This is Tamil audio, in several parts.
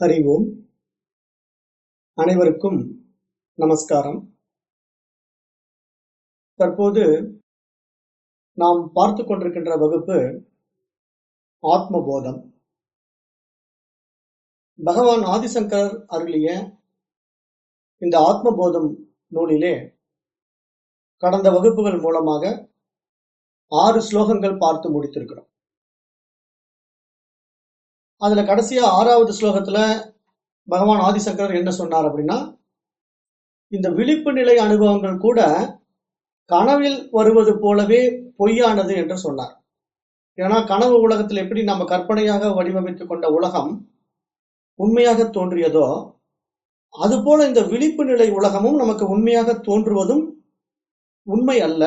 ஹரி ஓம் அனைவருக்கும் நமஸ்காரம். தற்போது நாம் பார்த்து கொண்டிருக்கின்ற வகுப்பு ஆத்மபோதம். பகவான் ஆதிசங்கர் அருளிய இந்த ஆத்மபோதம் நூலிலே கடந்த வகுப்புகள் மூலமாக ஆறு ஸ்லோகங்கள் பார்த்து முடித்திருக்கிறோம். அதுல கடைசியா ஆறாவது ஸ்லோகத்துல பகவான் ஆதிசங்கரர் என்ன சொன்னார் அப்படின்னா இந்த விழிப்பு நிலை அனுபவங்கள் கூட கனவில் வருவது போலவே பொய்யானது என்று சொன்னார். ஏன்னா கனவு உலகத்தில் எப்படி நம்ம கற்பனையாக வடிவமைத்துக் கொண்ட உலகம் உண்மையாக தோன்றியதோ அதுபோல இந்த விழிப்பு நிலை உலகமும் நமக்கு உண்மையாக தோன்றுவதும் உண்மை அல்ல.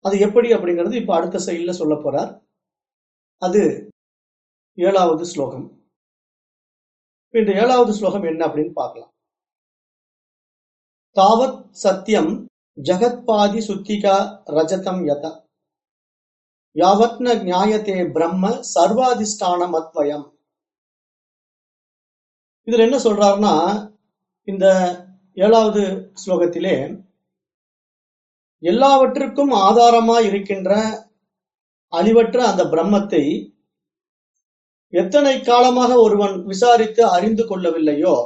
அது எப்படி அப்படிங்கிறது இப்ப அடுத்த செயலில் சொல்ல போறார். அது ஏழாவது ஸ்லோகம். இந்த ஏழாவது ஸ்லோகம் என்ன அப்படின்னு பார்க்கலாம். தாவத் சத்தியம் ஜகத்பாதி சுத்திகா ரஜதம் யத. யாவத்ன நியாயத்தே பிரம்ம சர்வாதிஷ்டானம் அத்வயம். இதுல என்ன சொல்றாருன்னா இந்த ஏழாவது ஸ்லோகத்திலே எல்லாவற்றிற்கும் ஆதாரமா இருக்கின்ற அழிவற்ற அந்த பிரம்மத்தை எத்தனை காலமாக ஒருவன் விசாரித்து அறிந்து கொள்ளவில்லையோ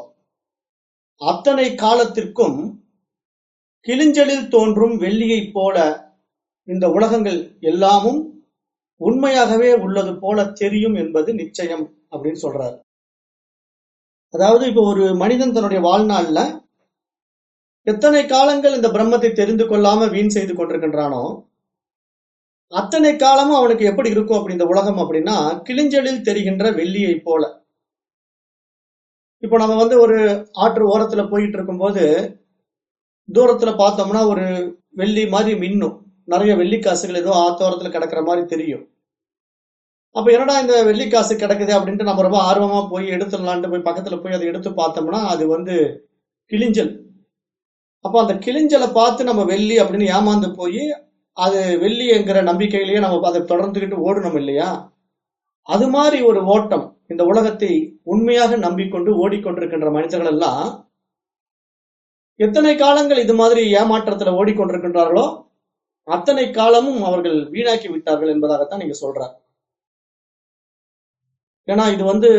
அத்தனை காலத்திற்கும் கிளிஞ்சலில் தோன்றும் வெள்ளியைப் போல இந்த உலகங்கள் எல்லாமும் உண்மையாகவே உள்ளது போல தெரியும் என்பது நிச்சயம் அப்படின்னு சொல்றாரு. அதாவது இப்போ ஒரு மனிதன் தன்னுடைய வாழ்நாள்ல எத்தனை காலங்கள் இந்த பிரம்மத்தை தெரிந்து கொள்ளாம வீண் செய்து கொண்டிருக்கின்றானோ அத்தனை காலமும் அவனுக்கு எப்படி இருக்கும் அப்படி இந்த உலகம் அப்படின்னா கிளிஞ்சலில் தெரிகின்ற வெள்ளியை போல. இப்போ நம்ம வந்து ஒரு ஆற்று ஓரத்துல போயிட்டு இருக்கும்போது தூரத்துல பார்த்தோம்னா ஒரு வெள்ளி மாதிரி மின்னும். நிறைய வெள்ளி காசுகள் ஏதோ ஆத்தோரத்துல கிடக்குற மாதிரி தெரியும். அப்ப என்னடா இந்த வெள்ளிக்காசு கிடக்குது அப்படின்ட்டு நம்ம ரொம்ப ஆர்வமா போய் எடுத்துடலான்ட்டு போய் பக்கத்துல போய் அதை எடுத்து பார்த்தோம்னா அது வந்து கிளிஞ்சல் அப்போ அந்த கிளிஞ்சலை பார்த்து நம்ம வெள்ளி அப்படின்னு ஏமாந்து போய் அது வெள்ளி என்கிற நம்பிக்கையிலேயே நம்ம அதை தொடர்ந்துகிட்டு ஓடணும் இல்லையா? அது மாதிரி ஒரு ஓட்டம் இந்த உலகத்தை உண்மையாக நம்பிக்கொண்டு ஓடிக்கொண்டிருக்கின்ற மனிதர்கள் எல்லாம் எத்தனை காலங்கள் இது மாதிரி ஏமாற்றத்துல ஓடிக்கொண்டிருக்கின்றார்களோ அத்தனை காலமும் அவர்கள் வீணாக்கி விட்டார்கள் என்பதாகத்தான் நீங்க சொல்றார். ஏன்னா இது வந்து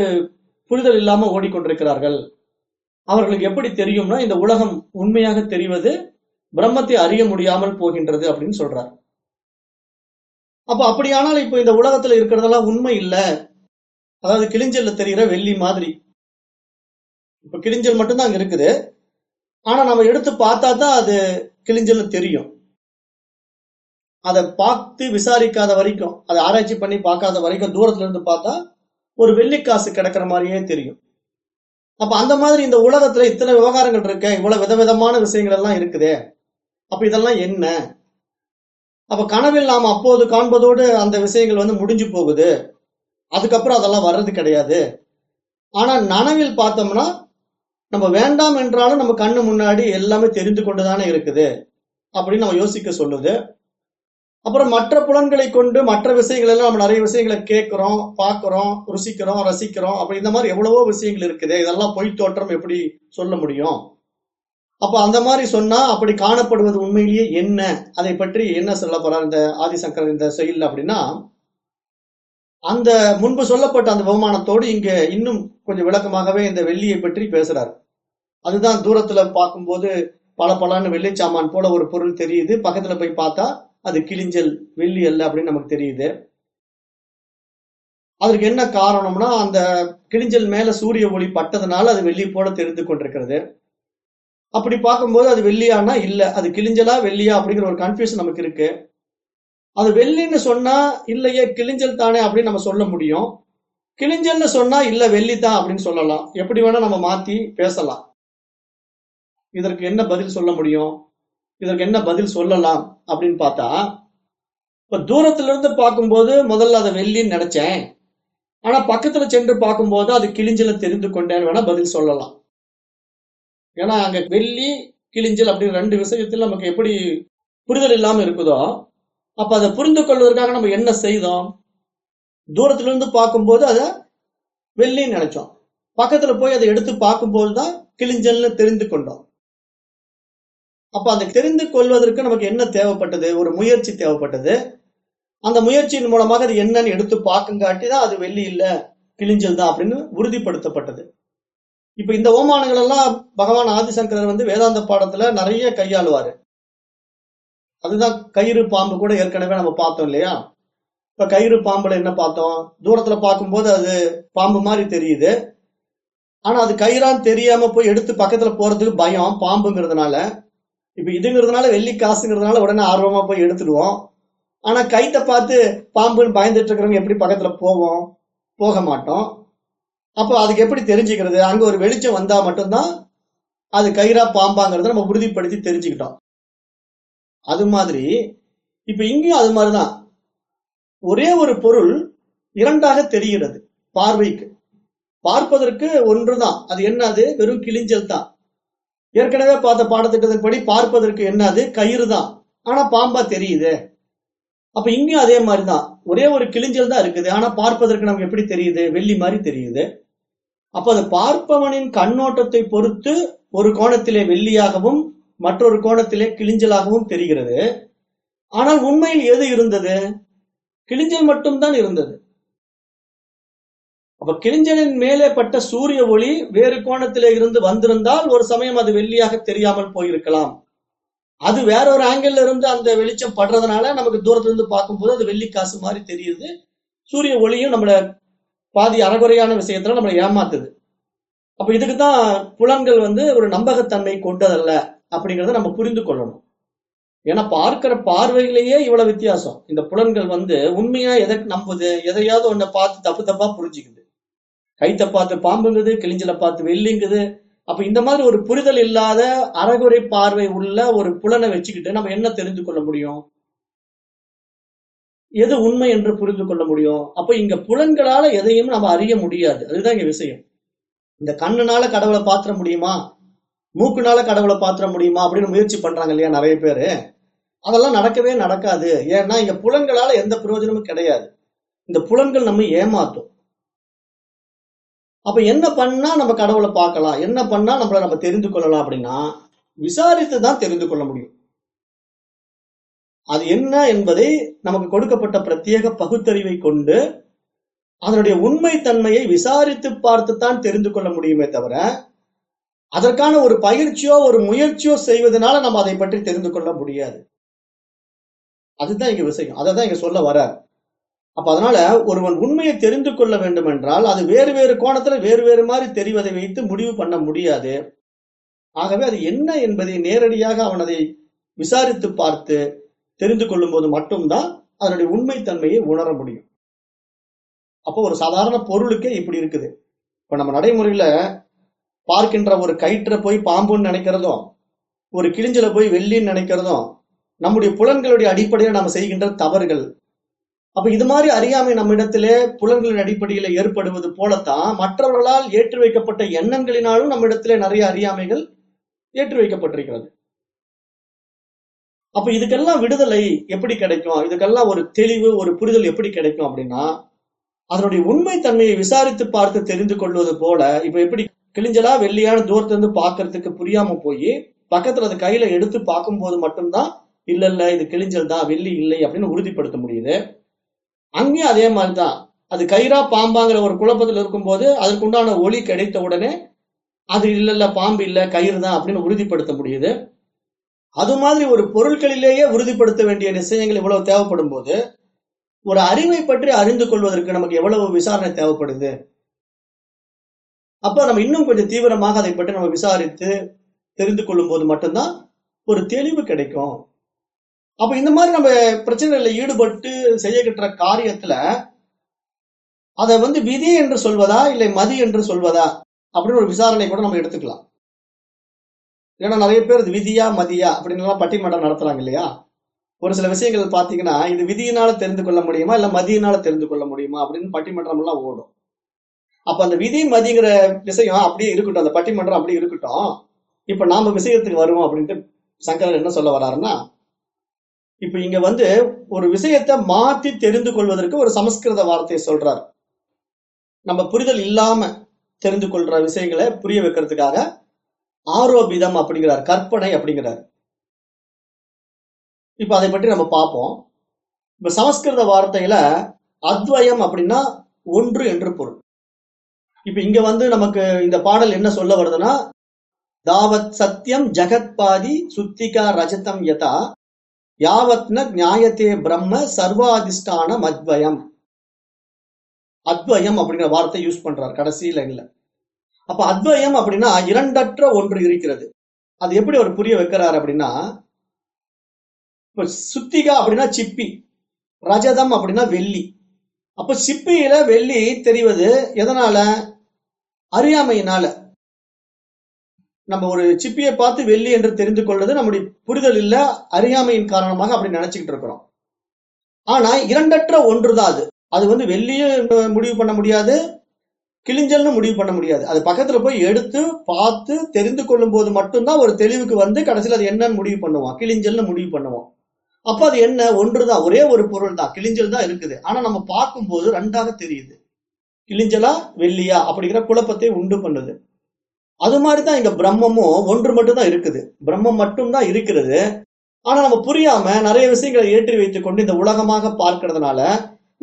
புரிதல் இல்லாம ஓடிக்கொண்டிருக்கிறார்கள். அவர்களுக்கு எப்படி தெரியும்னா இந்த உலகம் உண்மையாக தெரிவது பிரம்மத்தை அறிய முடியாமல் போகின்றது அப்படின்னு சொல்றார். அப்ப அப்படியானால் இப்ப இந்த உலகத்துல இருக்கிறதெல்லாம் உண்மை இல்ல. அதாவது கிளிஞ்சல்ல தெரிகிற வெள்ளி மாதிரி. இப்ப கிளிஞ்சல் மட்டும்தான் அங்க இருக்குது. ஆனா நம்ம எடுத்து பார்த்தா தான் அது கிளிஞ்சல்னு தெரியும். அதை பார்த்து விசாரிக்காத வரைக்கும் அதை ஆராய்ச்சி பண்ணி பார்க்காத வரைக்கும் தூரத்துல இருந்து பார்த்தா ஒரு வெள்ளிக்காசு கிடக்கிற மாதிரியே தெரியும். அப்ப அந்த மாதிரி இந்த உலகத்துல இத்தனை விவகாரங்கள் இருக்க இவ்வளவு விதவிதமான விஷயங்கள் எல்லாம் இருக்குதே. அப்ப இதெல்லாம் என்ன? அப்ப கனவில் நாம் அப்போது காண்பதோடு அந்த விஷயங்கள் வந்து முடிஞ்சு போகுது. அதுக்கப்புறம் அதெல்லாம் வர்றது கிடையாது. ஆனா நனவில் பார்த்தோம்னா நம்ம வேண்டாம் என்றாலும் நம்ம கண்ணு முன்னாடி எல்லாமே தெரிந்து கொண்டுதானே இருக்குது. அப்படின்னு நம்ம யோசிக்க சொல்லுது. அப்புறம் மற்ற புலன்களை கொண்டு மற்ற விஷயங்கள் எல்லாம் நம்ம நிறைய விஷயங்களை கேட்கிறோம் பார்க்கிறோம் ருசிக்கிறோம் ரசிக்கிறோம். அப்படி இந்த மாதிரி எவ்வளவோ விஷயங்கள் இருக்குது. இதெல்லாம் பொய் தோற்றம் எப்படி சொல்ல முடியும்? அப்ப அந்த மாதிரி சொன்னா அப்படி காணப்படுவது உண்மையிலேயே என்ன? அதை பற்றி என்ன சொல்ல போறார் இந்த ஆதிசங்கர் இந்த செயல் அப்படின்னா அந்த முன்பு சொல்லப்பட்ட அந்த பகுமானத்தோடு இங்க இன்னும் கொஞ்சம் விளக்கமாகவே இந்த வெள்ளியை பற்றி பேசுறார். அதுதான் தூரத்துல பார்க்கும்போது பல பலன்னு வெள்ளி சாமான் போல ஒரு பொருள் தெரியுது. பக்கத்துல போய் பார்த்தா அது கிளிஞ்சல் வெள்ளி அல்ல அப்படின்னு நமக்கு தெரியுது. அதற்கு என்ன காரணம்னா அந்த கிளிஞ்சல் மேல சூரிய ஒளி பட்டதுனால அது வெள்ளி போல தெரிந்து கொண்டிருக்கிறது. அப்படி பார்க்கும்போது அது வெள்ளியானா இல்ல? அது கிழிஞ்சலா வெள்ளியா? அப்படிங்கிற ஒரு கன்ஃபியூஷன் நமக்கு இருக்கு. அது வெள்ளின்னு சொன்னா இல்லையே கிளிஞ்சல் தானே அப்படின்னு நம்ம சொல்ல முடியும். கிழிஞ்சல்னு சொன்னா இல்ல வெள்ளி தான் அப்படின்னு சொல்லலாம். எப்படி வேணா நம்ம மாத்தி பேசலாம். இதற்கு என்ன பதில் சொல்ல முடியும்? இதற்கு என்ன பதில் சொல்லலாம்? அப்படின்னு பார்த்தா இப்ப தூரத்துல இருந்து பார்க்கும்போது முதல்ல அதை வெள்ளின்னு நினைச்சேன். ஆனா பக்கத்துல சென்று பார்க்கும்போது அது கிழிஞ்சல தெரிந்து கொண்டேன்னு வேணா பதில் சொல்லலாம். ஏன்னா அங்க வெள்ளி கிளிஞ்சல் அப்படின்னு ரெண்டு விஷயத்துல நமக்கு எப்படி புரிதல் இல்லாம இருக்குதோ அப்ப அதை புரிந்து கொள்வதற்காக நம்ம என்ன செய்தோம்? தூரத்துல இருந்து பார்க்கும்போது அதை வெள்ளின்னு நினைச்சோம். பக்கத்துல போய் அதை எடுத்து பார்க்கும்போது தான் கிளிஞ்சல்னு தெரிந்து கொண்டோம். அப்ப அதை தெரிந்து கொள்வதற்கு நமக்கு என்ன தேவைப்பட்டது? ஒரு முயற்சி தேவைப்பட்டது. அந்த முயற்சியின் மூலமாக அது என்னன்னு எடுத்து பார்க்குங்காட்டி தான் அது வெள்ளி இல்லை கிளிஞ்சல் தான் அப்படின்னு உறுதிப்படுத்தப்பட்டது. இப்ப இந்த ஓமானங்கள் எல்லாம் பகவான் ஆதிசங்கரர் வந்து வேதாந்த பாடத்துல நிறைய கையாளுவாரு. அதுதான் கயிறு பாம்பு கூட ஏற்கனவே நம்ம பார்த்தோம் இல்லையா? இப்ப கயிறு பாம்புல என்ன பார்த்தோம்? தூரத்துல பார்க்கும்போது அது பாம்பு மாதிரி தெரியுது. ஆனா அது கயிறான்னு தெரியாம போய் எடுத்து பக்கத்துல போறதுக்கு பயம் பாம்புங்கிறதுனால. இப்ப இதுங்கிறதுனால வெள்ளி காசுங்கிறதுனால உடனே ஆர்வமா போய் எடுத்துடுவோம். ஆனா கைத்தை பார்த்து பாம்புன்னு பயந்துட்டு இருக்கிறவங்க எப்படி பக்கத்துல போவோம்? போக மாட்டோம். அப்போ அதுக்கு எப்படி தெரிஞ்சுக்கிறது? அங்க ஒரு வெளிச்சம் வந்தா மட்டும்தான் அது கயிறா பாம்பாங்கிறத நம்ம உறுதிப்படுத்தி தெரிஞ்சுக்கிட்டோம். அது மாதிரி இப்ப இங்கேயும் அது மாதிரிதான். ஒரே ஒரு பொருள் இரண்டாக தெரிகிறது பார்வைக்கு. பார்ப்பதற்கு ஒன்றுதான். அது என்னது? வெறும் கிளிஞ்சல் தான். ஏற்கனவே பார்த்த பாடத்திட்டத்தின்படி பார்ப்பதற்கு என்னது? கயிறு தான் ஆனா பாம்பா தெரியுது. அப்ப இங்கேயும் அதே மாதிரிதான். ஒரே ஒரு கிளிஞ்சல் தான் இருக்குது. ஆனா பார்ப்பதற்கு நமக்கு எப்படி தெரியுது? வெள்ளி மாதிரி தெரியுது. அப்ப அது பார்ப்பவனின் கண்ணோட்டத்தை பொறுத்து ஒரு கோணத்திலே வெள்ளியாகவும் மற்றொரு கோணத்திலே கிளிஞ்சலாகவும் தெரிகிறது. ஆனால் உண்மையில் எது இருந்தது? கிழிஞ்சல் மட்டும்தான் இருந்தது. அப்ப கிழிஞ்சலின் மேலே பட்ட சூரிய ஒளி வேறு கோணத்திலே இருந்து வந்திருந்தால் ஒரு சமயம் அது வெள்ளியாக தெரியாமல் போயிருக்கலாம். அது வேற ஒரு ஆங்கிள் இருந்து அந்த வெளிச்சம் படுறதுனால நமக்கு தூரத்துல இருந்து பார்க்கும்போது அது வெள்ளி காசு மாதிரி தெரியுது. சூரிய ஒளியும் நம்மள பாதி அறகுறையான விஷயத்துல நம்மளை ஏமாத்துது. அப்ப இதுக்கு தான் புலன்கள் வந்து ஒரு நம்பகத்தன்மை கொண்டதல்ல அப்படிங்கறத நம்ம புரிந்து கொள்ளணும். ஏன்னா பார்க்கிற பார்வையிலேயே இவ்வளவு வித்தியாசம். இந்த புலன்கள் வந்து உண்மையா எதை நம்புது எதையாவது ஒன்ன பார்த்து தப்பு தப்பா புரிஞ்சுக்குது. கைத்த பார்த்து பாம்புங்குது கிழிஞ்சல பார்த்து வெள்ளிங்குது. அப்ப இந்த மாதிரி ஒரு புரிதல் இல்லாத அறகுறை பார்வை உள்ள ஒரு புலனை வச்சுக்கிட்டு நம்ம என்ன தெரிந்து கொள்ள முடியும்? எது உண்மை என்று புரிந்து கொள்ள முடியும்? அப்ப இங்க புலன்களால எதையும் நம்ம அறிய முடியாது. அதுதான் இங்க விஷயம். இந்த கண்ணுனால கடவுளை பாத்திர முடியுமா? மூக்குனால கடவுளை பாத்திர முடியுமா? அப்படின்னு முயற்சி பண்றாங்க இல்லையா நிறைய பேரு. அதெல்லாம் நடக்கவே நடக்காது. ஏன்னா இங்க புலன்களால எந்த பிரயோஜனமும் கிடையாது. இந்த புலன்கள் நம்ம ஏமாத்தும். அப்ப என்ன பண்ணா நம்ம கடவுளை பார்க்கலாம்? என்ன பண்ணா நம்மள நம்ம தெரிந்து கொள்ளலாம் அப்படின்னா விசாரித்து தான் தெரிந்து கொள்ள முடியும். அது என்ன என்பதை நமக்கு கொடுக்கப்பட்ட பிரத்யேக பகுத்தறிவை கொண்டு அதனுடைய உண்மை தன்மையை விசாரித்து பார்த்துத்தான் தெரிந்து கொள்ள முடியுமே தவிர அதற்கான ஒரு பயிற்சியோ ஒரு முயற்சியோ செய்வதனால நம்ம அதை பற்றி தெரிந்து கொள்ள முடியாது. அதுதான் இங்க விஷயம். அதை தான் இங்க சொல்ல வர்றார். அப்ப அதனால ஒருவன் உண்மையை தெரிந்து கொள்ள வேண்டும் என்றால் அது வேறு வேறு கோணத்துல வேறு வேறு மாதிரி தெரிவதை வைத்து முடிவு பண்ண முடியாது. ஆகவே அது என்ன என்பதை நேரடியாக அவன் அதை விசாரித்து பார்த்து தெரிந்து கொள்ளும் போது மட்டும்தான் அதனுடைய உண்மைத்தன்மையை உணர முடியும். அப்போ ஒரு சாதாரண பொருளுக்கே இப்படி இருக்குது. இப்போ நம்ம நடைமுறையில பார்க்கின்ற ஒரு கயிற்ற போய் பாம்புன்னு நினைக்கிறதும் ஒரு கிழிஞ்சல போய் வெள்ளின்னு நினைக்கிறதும் நம்முடைய புலன்களுடைய அடிப்படையில் நாம் செய்கின்ற தவறுகள். அப்ப இது மாதிரி அறியாமை நம்மிடத்திலே புலன்களின் அடிப்படையில ஏற்படுவது போலத்தான் மற்றவர்களால் ஏற்றி வைக்கப்பட்ட எண்ணங்களினாலும் நம்மிடத்திலே நிறைய அறியாமைகள் ஏற்றி வைக்கப்பட்டிருக்கிறது. அப்ப இதுக்கெல்லாம் விடுதலை எப்படி கிடைக்கும்? இதுக்கெல்லாம் ஒரு தெளிவு ஒரு புரிதல் எப்படி கிடைக்கும் அப்படின்னா அதனுடைய உண்மை தன்மையை விசாரித்து பார்த்து தெரிந்து கொள்வது போல இப்ப எப்படி கிழிஞ்சலா வெள்ளியான தூரத்துல இருந்து பாக்குறதுக்கு புரியாம போய் பக்கத்துல அது கையில எடுத்து பார்க்கும்போது மட்டும்தான் இல்ல இல்ல இது கிழிஞ்சல் தான் வெள்ளி இல்லை அப்படின்னு உறுதிப்படுத்த முடியுது. அங்கேயும் அதே மாதிரிதான். அது கயிறா பாம்பாங்கிற ஒரு குழப்பத்தில் இருக்கும்போது அதற்குண்டான ஒளி கிடைத்த உடனே அது இல்ல இல்ல பாம்பு இல்ல கயிறு தான் அப்படின்னு உறுதிப்படுத்த முடியுது. அது மாதிரி ஒரு பொருட்களிலேயே உறுதிப்படுத்த வேண்டிய நிச்சயங்கள் இவ்வளவு தேவைப்படும் போது ஒரு அறிவை பற்றி அறிந்து கொள்வதற்கு நமக்கு எவ்வளவு விசாரணை தேவைப்படுது? அப்ப நம்ம இன்னும் கொஞ்சம் தீவிரமாக அதை பற்றி நம்ம விசாரித்து தெரிந்து கொள்ளும் போது மட்டும்தான் ஒரு தெளிவு கிடைக்கும். அப்ப இந்த மாதிரி நம்ம பிரச்சனைகள்ல ஈடுபட்டு செய்யக்கிட்ட காரியத்துல அதை வந்து விதி என்று சொல்வதா இல்லை மதி என்று சொல்வதா அப்படின்னு ஒரு விசாரணை கூட நம்ம எடுத்துக்கலாம். ஏன்னா நிறைய பேர் இது விதியா மதியா அப்படின்லாம் பட்டிமன்றம் நடத்துறாங்க இல்லையா? ஒரு சில விஷயங்கள் பாத்தீங்கன்னா இது விதியினால தெரிந்து கொள்ள முடியுமா? இல்ல மதியினால தெரிந்து கொள்ள முடியுமா? அப்படின்னு பட்டிமன்றம் எல்லாம் ஓடும். அப்ப அந்த விதி மதிங்கிற விஷயம் அப்படியே இருக்கட்டும். அந்த பட்டிமன்றம் அப்படியே இருக்கட்டும். இப்ப நாம விஷயத்துக்கு வருவோம் அப்படின்ட்டு சங்கரர் என்ன சொல்ல வர்றாருன்னா இப்ப இங்க வந்து ஒரு விஷயத்தை மாத்தி தெரிந்து கொள்வதற்கு ஒரு சமஸ்கிருத வார்த்தையை சொல்றாரு. நம்ம புரிதல் இல்லாம தெரிந்து கொள்ற விஷயங்களை புரிய வைக்கிறதுக்காக ஆரோபிதம் அப்படிங்கிறார் கற்பனை அப்படிங்கிறார். இப்ப அதை பற்றி நம்ம பார்ப்போம். இப்ப சமஸ்கிருத வார்த்தையில அத்வயம் அப்படின்னா ஒன்று என்று பொருள். இப்ப இங்க வந்து நமக்கு இந்த பாடல் என்ன சொல்ல வருதுன்னா தாவத் சத்யம் ஜகத்பாதி சுத்திகா ரஜதம் யதா யாவத்ன நியாயத்தே பிரம்ம சர்வாதிஷ்டானம் அத்வயம் அத்வயம் அப்படிங்கிற வார்த்தை யூஸ் பண்றார் கடைசி லைன்ல. அப்ப அத்வயம் அப்படின்னா இரண்டற்ற ஒன்று இருக்கிறது. அது எப்படி அவர் புரிய வைக்கிறார் அப்படின்னா இப்ப சுத்திகா அப்படின்னா சிப்பி ரஜதம் அப்படின்னா வெள்ளி. அப்ப சிப்பியில வெள்ளி தெரிவது எதனால? அறியாமையினால. நம்ம ஒரு சிப்பியை பார்த்து வெள்ளி என்று தெரிந்து கொள்வது நம்முடைய புரிதல் இல்ல அறியாமையின் காரணமாக அப்படி நினைச்சுக்கிட்டு இருக்கிறோம். ஆனா இரண்டற்ற ஒன்றுதான் அது. அது வந்து வெள்ளியும் முடிவு பண்ண முடியாது கிழிஞ்சல்னு முடிவு பண்ண முடியாது. அது பக்கத்துல போய் எடுத்து பார்த்து தெரிந்து கொள்ளும் போது மட்டும்தான் ஒரு தெளிவுக்கு வந்து கடைசியில் அது என்னன்னு முடிவு பண்ணுவோம் கிழிஞ்சல்னு முடிவு பண்ணுவோம் அப்ப அது என்ன? ஒன்றுதான். ஒரே ஒரு பொருள் தான் கிழிஞ்சல் தான் இருக்குது. ஆனா நம்ம பார்க்கும்போது ரெண்டாக தெரியுது. கிளிஞ்சலா வெள்ளியா அப்படிங்கிற குழப்பத்தை உண்டு பண்ணுது. அது மாதிரி தான் இங்க பிரம்மமும் ஒன்று மட்டும் தான் இருக்குது. பிரம்மம் மட்டும் தான் இருக்கிறது. ஆனா நம்ம புரியாம நிறைய விஷயங்களை ஏற்றி வைத்துக் கொண்டு இந்த உலகமாக பார்க்கறதுனால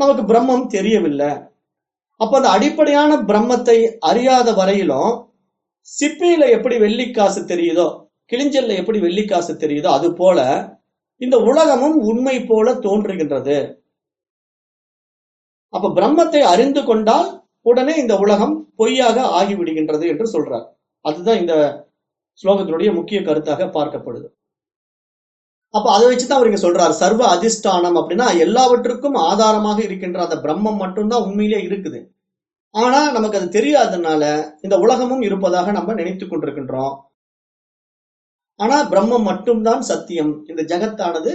நமக்கு பிரம்மம் தெரியவில்லை. அப்ப அந்த அடிப்படையான பிரம்மத்தை அறியாத வரையிலும் சிப்பியில எப்படி வெள்ளிக்காசு தெரியுதோ கிளிஞ்சல்ல எப்படி வெள்ளிக்காசு தெரியுதோ அது போல இந்த உலகமும் உண்மை போல தோன்றுகின்றது. அப்ப பிரம்மத்தை அறிந்து கொண்டால் உடனே இந்த உலகம் பொய்யாக ஆகிவிடுகின்றது என்று சொல்றார். அதுதான் இந்த ஸ்லோகத்தினுடைய முக்கிய கருத்தாக பார்க்கப்படுது. அப்ப அதை வச்சுதான் அவர் இங்க சொல்றாரு. சர்வ அதிஷ்டானம் அப்படின்னா எல்லாவற்றுக்கும் ஆதாரமாக இருக்கின்ற அந்த பிரம்மம் மட்டும்தான் உண்மையிலே இருக்குது. ஆனா நமக்கு அது தெரியாததுனால இந்த உலகமும் இருப்பதாக நம்ம நினைத்து கொண்டிருக்கின்றோம். ஆனா பிரம்மம் மட்டும்தான் சத்தியம். இந்த ஜகத்தானது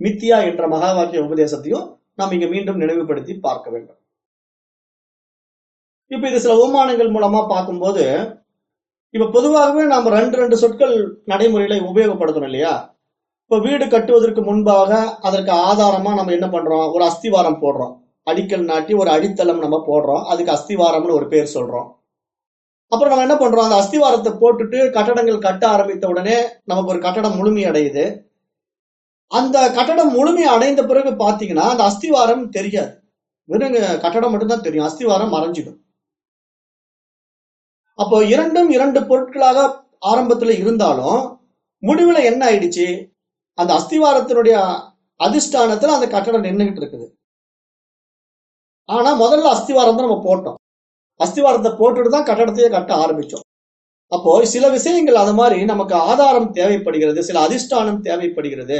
மித்தியா என்ற மகா வாக்கிய உபதேசத்தையும் நாம் இங்க மீண்டும் நினைவுபடுத்தி பார்க்க வேண்டும். இப்ப இது சில உபமானங்கள் மூலமா பார்க்கும்போது இப்ப பொதுவாகவே நாம ரெண்டு ரெண்டு சொற்கள் நடைமுறையில உபயோகப்படுத்தணும் இல்லையா? இப்ப வீடு கட்டுவதற்கு முன்பாக அதற்கு ஆதாரமா நம்ம என்ன பண்றோம்? ஒரு அஸ்திவாரம் போடுறோம். அடிக்கல் நாட்டி ஒரு அடித்தளம் நம்ம போடுறோம். அதுக்கு அஸ்திவாரம்னு ஒரு பேர் சொல்றோம். அப்புறம் நம்ம என்ன பண்றோம்? அந்த அஸ்திவாரத்தை போட்டுட்டு கட்டடங்கள் கட்ட ஆரம்பித்த உடனே நமக்கு ஒரு கட்டடம் முழுமை அடையுது. அந்த கட்டடம் முழுமை அடைந்த பிறகு பாத்தீங்கன்னா அந்த அஸ்திவாரம் தெரியாது. வெறும் கட்டடம் மட்டும்தான் தெரியும். அஸ்திவாரம் மறைஞ்சிடும். அப்போ இரண்டும் இரண்டு பொருட்களாக ஆரம்பத்துல இருந்தாலும் முடிவுல என்ன ஆயிடுச்சு? அந்த அஸ்திவாரத்தினுடைய அதிஷ்டானத்துல அந்த கட்டடம் நின்றுகிட்டு இருக்குது. ஆனா முதல்ல அஸ்திவாரம் தான் நம்ம போட்டோம். அஸ்திவாரத்தை போட்டுட்டு தான் கட்டடத்தையே கட்ட ஆரம்பிச்சோம். அப்போ சில விஷயங்கள் அது மாதிரி நமக்கு ஆதாரம் தேவைப்படுகிறது சில அதிஷ்டானம் தேவைப்படுகிறது.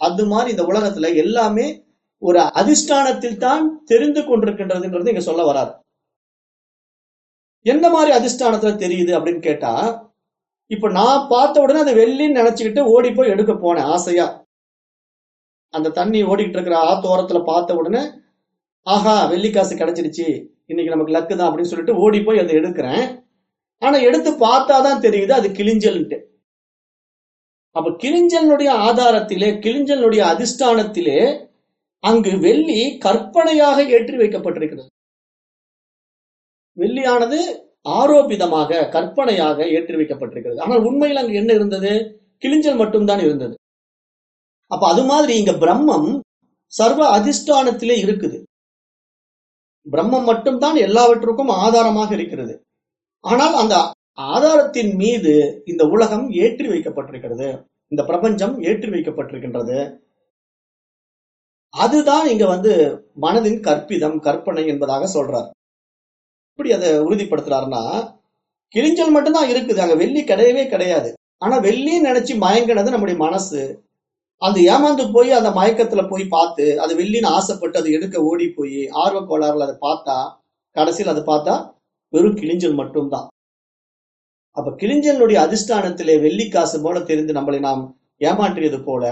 அது மாதிரி இந்த உலகத்துல எல்லாமே ஒரு அதிஷ்டானத்தில் தான் தெரிந்து கொண்டிருக்கின்றதுங்கிறது இங்க சொல்ல வராது என்ன மாதிரி அதிஷ்டானத்துல தெரியுது அப்படின்னு கேட்டா இப்ப நான் பார்த்த உடனே அந்த வெள்ளின்னு நினைச்சுக்கிட்டு ஓடி போய் எடுக்க போனேன் ஆசையா. அந்த தண்ணி ஓடிக்கிட்டு இருக்கிற ஆத்தோரத்துல பார்த்த உடனே ஆஹா வெள்ளிக்காசு கிடைச்சிருச்சு. இன்னைக்கு நமக்கு லக்கு தான் அப்படின்னு சொல்லிட்டு ஓடி போய் அதை எடுக்கிறேன். ஆனா எடுத்து பார்த்தாதான் தெரியுது அது கிளிஞ்சல்ன்ட்டு அப்ப கிளிஞ்சலினுடைய ஆதாரத்திலே கிளிஞ்சலினுடைய அதிஷ்டானத்திலே அங்கு வெள்ளி கற்பனையாக ஏற்றி வைக்கப்பட்டிருக்கிறது. வெள்ளியானது ஆரோபிதமாக கற்பனையாக ஏற்றி வைக்கப்பட்டிருக்கிறது ஆனால் உண்மையில் அங்கு என்ன இருந்தது? கிளிஞ்சல் மட்டும்தான் இருந்தது. அப்ப அது மாதிரி இங்க பிரம்மம் சர்வ அதிஷ்டானத்திலே இருக்குது. பிரம்மம் மட்டும்தான் எல்லாவற்றுக்கும் ஆதாரமாக இருக்கிறது. ஆனால் அந்த ஆதாரத்தின் மீது இந்த உலகம் ஏற்றி வைக்கப்பட்டிருக்கிறது. இந்த பிரபஞ்சம் ஏற்றி வைக்கப்பட்டிருக்கின்றது. அதுதான் இங்க வந்து மனதின் கற்பிதம் கற்பனை என்பதாக சொல்றார். எப்படி அதை உறுதிப்படுத்துறாருன்னா கிளிஞ்சல் மட்டும்தான் இருக்குது அங்க வெள்ளி கிடையவே கிடையாது. ஆனா வெள்ளின்னு நினைச்சு மயங்கினது நம்முடைய மனசு. அந்த ஏமாந்து போய் அந்த மயக்கத்துல போய் பார்த்து அது வெள்ளின்னு ஆசைப்பட்டு அதை எடுக்க ஓடி போய் ஆர்வ கோளாறுல அதை பார்த்தா கடைசியில் அதை பார்த்தா வெறும் கிளிஞ்சல் மட்டும்தான். அப்ப கிளிஞ்சலுடைய அதிஷ்டானத்திலே வெள்ளி காசு போல தெரிந்து நம்மளை நாம் ஏமாற்றியது போல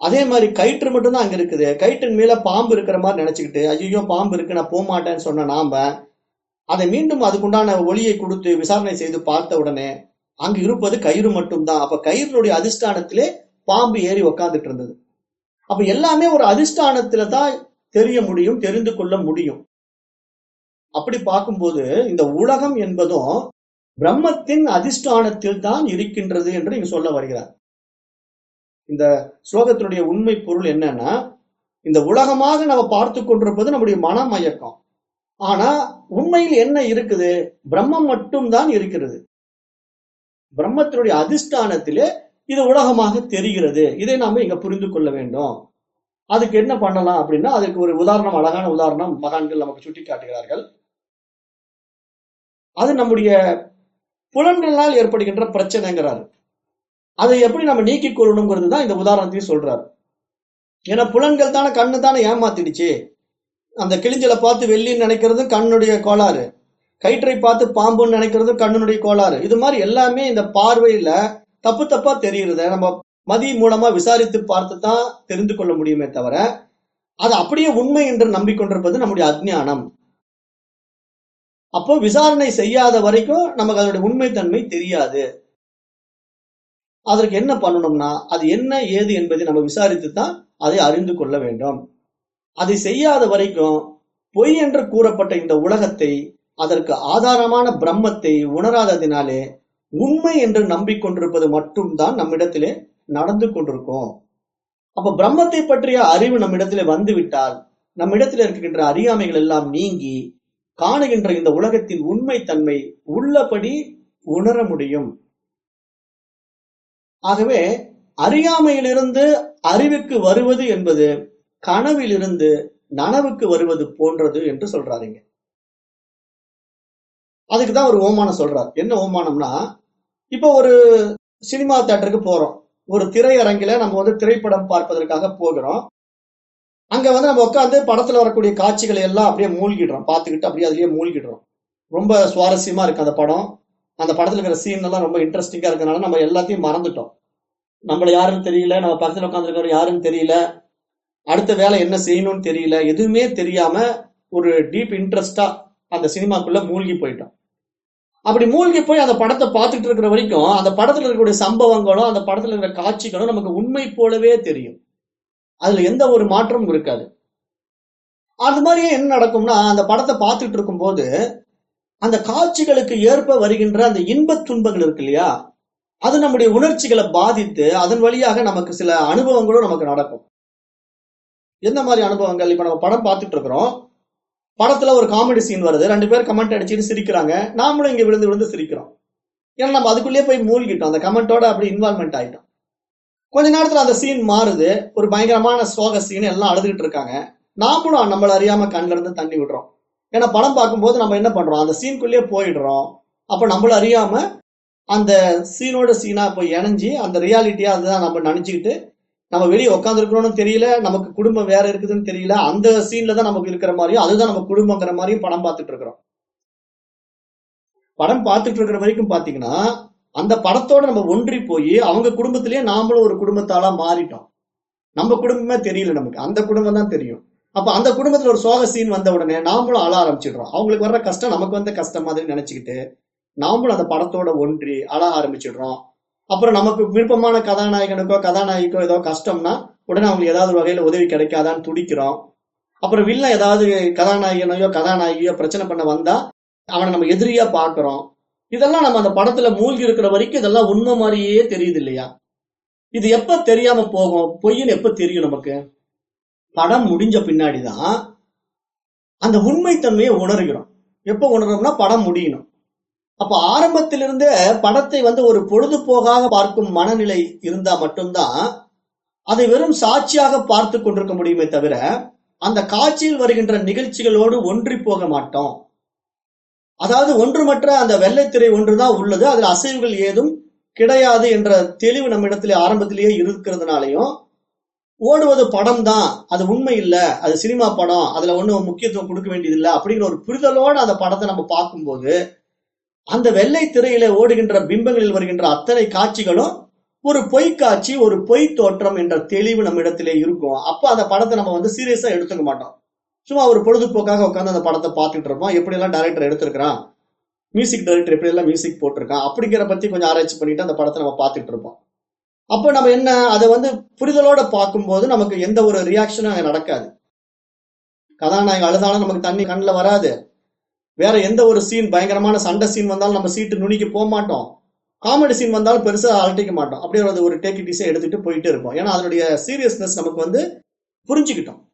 அதே மாதிரி கயிற்று மட்டும்தான் அங்க இருக்குது. கயிற்றின் மேல பாம்பு இருக்கிற மாதிரி நினைச்சுக்கிட்டு ஐயோ பாம்பு இருக்கு நான் போக மாட்டேன்னு சொன்ன நாம அதை மீண்டும் அதுக்குண்டான ஒளியை கொடுத்து விசாரணை செய்து பார்த்த உடனே அங்கு இருப்பது கயிறு மட்டும்தான் அப்ப கயிறுடைய அதிஷ்டானத்திலே பாம்பு ஏறி உக்காந்துட்டு இருந்தது அப்ப எல்லாமே ஒரு அதிஷ்டானத்துல தான் தெரிய முடியும் தெரிந்து கொள்ள முடியும். அப்படி பார்க்கும்போது இந்த உலகம் என்பதும் பிரம்மத்தின் அதிஷ்டானத்தில் தான் இருக்கின்றது என்று இங்க சொல்ல வருகிறார். இந்த ஸ்லோகத்தினுடைய உண்மை பொருள் என்னன்னா இந்த உலகமாக நம்ம பார்த்து கொண்டிருப்பது நம்முடைய மனமயக்கம். ஆனா உண்மையில் என்ன இருக்குது? பிரம்மம் மட்டும் தான் இருக்கிறது. பிரம்மத்தினுடைய அதிஷ்டானத்திலே இது உலகமாக தெரிகிறது. இதை நாம இங்க புரிந்து கொள்ள வேண்டும். அதுக்கு என்ன பண்ணலாம் அப்படின்னா அதுக்கு ஒரு உதாரணம் அழகான உதாரணம் மகான்கள் நமக்கு சுட்டி காட்டுகிறார்கள். அது நம்முடைய புலன்களால் ஏற்படுகின்ற பிரச்சனைங்கிறாரு. அதை எப்படி நம்ம நீக்கிக் கொள்ளணுங்கிறது தான் இந்த உதாரணத்தையும் சொல்றாரு. ஏன்னா புலன்கள் தானே கண்ணு தானே ஏமாத்திடுச்சு. அந்த கிழிஞ்சலை பார்த்து வெள்ளின்னு நினைக்கிறது கண்ணுடைய கோளாறு. கயிற்றை பார்த்து பாம்புன்னு நினைக்கிறது கண்ணுடைய கோளாறு. இது மாதிரி எல்லாமே இந்த பார்வையில தப்பு தப்பா தெரியுறத நம்ம மதி மூலமா விசாரித்து பார்த்து தான் தெரிந்து கொள்ள முடியுமே தவிர அது அப்படியே உண்மை என்று நம்பிக்கொண்டிருப்பது நம்முடைய அஜ்ஞானம். அப்போ விசாரணை செய்யாத வரைக்கும் நமக்கு அதனுடைய உண்மைத்தன்மை தெரியாது. அதற்கு என்ன பண்ணணும்னா அது என்ன ஏது என்பதை நம்ம விசாரித்து தான் அதை அறிந்து கொள்ள வேண்டும். அதை செய்யாத வரைக்கும் பொய் என்று கூறப்பட்ட இந்த உலகத்தை அதற்கு ஆதாரமான பிரம்மத்தை உணராததினாலே உண்மை என்று நம்பிக்கொண்டிருப்பது மட்டும்தான் நம்மிடத்திலே நடந்து கொண்டிருக்கும். அப்ப பிரம்மத்தை பற்றிய அறிவு நம்மிடத்திலே வந்துவிட்டால் நம்மிடத்தில் இருக்கின்ற அறியாமைகள் எல்லாம் நீங்கி காணுகின்ற இந்த உலகத்தின் உண்மை தன்மை உள்ளபடி உணர முடியும். ஆகவே அறியாமையிலிருந்து அறிவுக்கு வருவது என்பது கனவிலிருந்து நனவுக்கு வருவது போன்றது என்று சொல்றாருங்க அதுக்கு தான் ஒரு ஓமானம் சொல்றார். என்ன ஓமானம்னா இப்போ ஒரு சினிமா தேட்டருக்கு போறோம். ஒரு திரையரங்கில நம்ம வந்து திரைப்படம் பார்ப்பதற்காக போகிறோம். அங்க வந்து நம்ம உட்காந்து படத்துல வரக்கூடிய காட்சிகளை எல்லாம் அப்படியே மூழ்கிடுறோம். பார்த்துக்கிட்டு அப்படியே அதுலயே மூழ்கிடுறோம். ரொம்ப சுவாரஸ்யமா இருக்கு அந்த படம். அந்த படத்துல இருக்கிற சீன் எல்லாம் ரொம்ப இன்ட்ரெஸ்டிங்கா இருக்கிறதுனால நம்ம எல்லாத்தையும் மறந்துட்டோம். நம்மள யாருன்னு தெரியல நம்ம பக்கத்துல உட்காந்துருக்கிற யாருன்னு தெரியல. அடுத்த வேலை என்ன செய்யணும்னு தெரியல. எதுவுமே தெரியாம ஒரு டீப் இன்ட்ரெஸ்டா அந்த சினிமாக்குள்ள மூழ்கி போயிட்டோம். அப்படி மூழ்கி போய் அந்த படத்தை பார்த்துட்டு இருக்கிற வரைக்கும் அந்த படத்துல இருக்கக்கூடிய சம்பவங்களும் அந்த படத்துல இருக்கிற காட்சிகளும் நமக்கு உண்மை போலவே தெரியும். அதுல எந்த ஒரு மாற்றமும் இருக்காது. அது மாதிரியே என்ன நடக்கும்னா அந்த படத்தை பார்த்துட்டு இருக்கும்போது அந்த காட்சிகளுக்கு ஏற்ப வருகின்ற அந்த இன்பத் துன்பங்கள் இருக்கு இல்லையா? அது நம்முடைய உணர்ச்சிகளை பாதித்து அதன் வழியாக நமக்கு சில அனுபவங்களும் நமக்கு நடக்கும். எந்த மாதிரி அனுபவங்கள்? இப்ப நம்ம படம் பார்த்துட்டு இருக்கிறோம் படத்துல ஒரு காமெடி சீன் வருது. ரெண்டு பேர் கமெண்ட் அடிச்சுட்டு சிரிக்கிறாங்க. நாமளும் இங்க விழுந்து விழுந்து சிரிக்கிறோம். ஏன்னா நம்ம அதுக்குள்ளேயே போய் மூழ்கிட்டோம். அந்த கமெண்டோட அப்படி இன்வால்மெண்ட் ஆயிட்டோம். கொஞ்ச நேரத்துல அந்த சீன் மாறுது. ஒரு பயங்கரமான சோக சீன் எல்லாம் அழுதுகிட்டு இருக்காங்க. நாமளும் நம்மள அறியாம கண்ணுல இருந்து தண்ணி விடுறோம். ஏன்னா படம் பார்க்கும்போது நம்ம என்ன பண்றோம்? அந்த சீனுக்குள்ளேயே போயிடுறோம். அப்ப நம்மள அறியாம அந்த சீனோட சீனா போய் இணைஞ்சி அந்த ரியாலிட்டியா அதுதான் நம்ம நினைச்சுக்கிட்டு நம்ம வெளியே உட்காந்துருக்கிறோம்னு தெரியல நமக்கு குடும்பம் வேற இருக்குதுன்னு தெரியல அந்த சீன்ல தான் நமக்கு இருக்கிற மாதிரியும் அதுதான் நம்ம குடும்பங்கிற மாதிரியும் படம் பார்த்துட்டு இருக்கிறோம். படம் பார்த்துட்டு இருக்கிற வரைக்கும் பாத்தீங்கன்னா அந்த படத்தோட நம்ம ஒன்றி போய் அவங்க குடும்பத்திலேயே நாமளும் ஒரு குடும்பத்தால மாறிட்டோம். நம்ம குடும்பமே தெரியல நமக்கு அந்த குடும்பம் தான் தெரியும். அப்ப அந்த குடும்பத்துல ஒரு சோக சீன் வந்த உடனே நாமளும் அழ ஆரம்பிச்சிடுறோம். அவங்களுக்கு வர்ற கஷ்டம் நமக்கு வந்த கஷ்டம் மாதிரி நினைச்சுக்கிட்டு நாமளும் அந்த படத்தோட ஒன்றி அழ ஆரம்பிச்சிடுறோம். அப்புறம் நமக்கு விருப்பமான கதாநாயகனுக்கோ கதாநாயகிக்கோ ஏதோ கஷ்டம்னா உடனே அவங்களுக்கு ஏதாவது ஒரு வகையில உதவி கிடைக்காதான்னு துடிக்கிறோம். அப்புறம் வில்லன் ஏதாவது கதாநாயகனையோ கதாநாயகியோ பிரச்சனை பண்ண வந்தா அவனை நம்ம எதிரியா பாக்குறோம் இதெல்லாம் நம்ம அந்த படத்துல மூழ்கி இருக்கிற வரைக்கும் இதெல்லாம் உண்மை மாதிரியே தெரியுது இல்லையா? இது எப்ப தெரியாம போகும்? பொய்ன்னு எப்ப தெரியும் நமக்கு? படம் முடிஞ்ச பின்னாடிதான் அந்த உண்மைத்தன்மையை உணர்கிறோம். எப்ப உணர்றோம்னா படம் முடியணும். அப்ப ஆரம்பத்திலிருந்தே படத்தை வந்து ஒரு பொழுதுபோகாக பார்க்கும் மனநிலை இருந்தா மட்டும்தான் அதை வெறும் சாட்சியாக பார்த்து கொண்டிருக்க முடியுமே தவிர அந்த காட்சியில் வருகின்ற நிகழ்ச்சிகளோடு ஒன்றி போக மாட்டோம். அதாவது ஒன்றுமற்ற அந்த வெள்ளைத்திரை ஒன்றுதான் உள்ளது. அதில் அசைவுகள் ஏதும் கிடையாது என்ற தெளிவு நம்ம இடத்துல ஆரம்பத்திலேயே இருக்கிறதுனாலையும் ஓடுவது படம் தான் அது உண்மை இல்லை. அது சினிமா படம். அதுல ஒன்றும் முக்கியத்துவம் கொடுக்க வேண்டியது இல்ல அப்படிங்கிற ஒரு புரிதலோடு அந்த படத்தை நம்ம பார்க்கும்போது அந்த வெள்ளை திரையில ஓடுகின்ற பிம்பங்களில் வருகின்ற அத்தனை காட்சிகளும் ஒரு பொய் காட்சி ஒரு பொய் தோற்றம் என்ற தெளிவு நம்ம இடத்திலே இருக்கும். அப்போ அந்த படத்தை நம்ம வந்து சீரியஸா எடுத்துக்க மாட்டோம். சும்மா ஒரு பொழுதுபோக்காக உட்காந்து அந்த படத்தை பார்த்துட்டு இருப்போம். எப்படி எல்லாம் டைரக்டர் எடுத்திருக்கிறான்? மியூசிக் டைரக்டர் எப்படி எல்லாம் மியூசிக் போட்டிருக்கான்? அப்படிங்கிற பத்தி கொஞ்சம் ஆராய்ச்சி பண்ணிட்டு அந்த படத்தை நம்ம பார்த்துட்டு இருப்போம். அப்போ நம்ம என்ன அதை வந்து புரிதலோட பார்க்கும்போது நமக்கு எந்த ஒரு ரியாக்ஷனும் நடக்காது. கதாநாயகம் அழுதாலும் நமக்கு தண்ணி கண்ணில் வராது. வேற எந்த ஒரு சீன் பயங்கரமான சண்டை சீன் வந்தாலும் நம்ம சீட்டு நுனிக்கு போக மாட்டோம். காமெடி சீன் வந்தாலும் பெருசாக அழட்டிக்க மாட்டோம். அப்படியே ஒரு- ஒரு டேக் இட்டிஸை எடுத்துகிட்டு போயிட்டே இருப்போம். ஏன்னா அதனுடைய சீரியஸ்னஸ் நமக்கு வந்து புரிஞ்சுக்கிட்டோம்.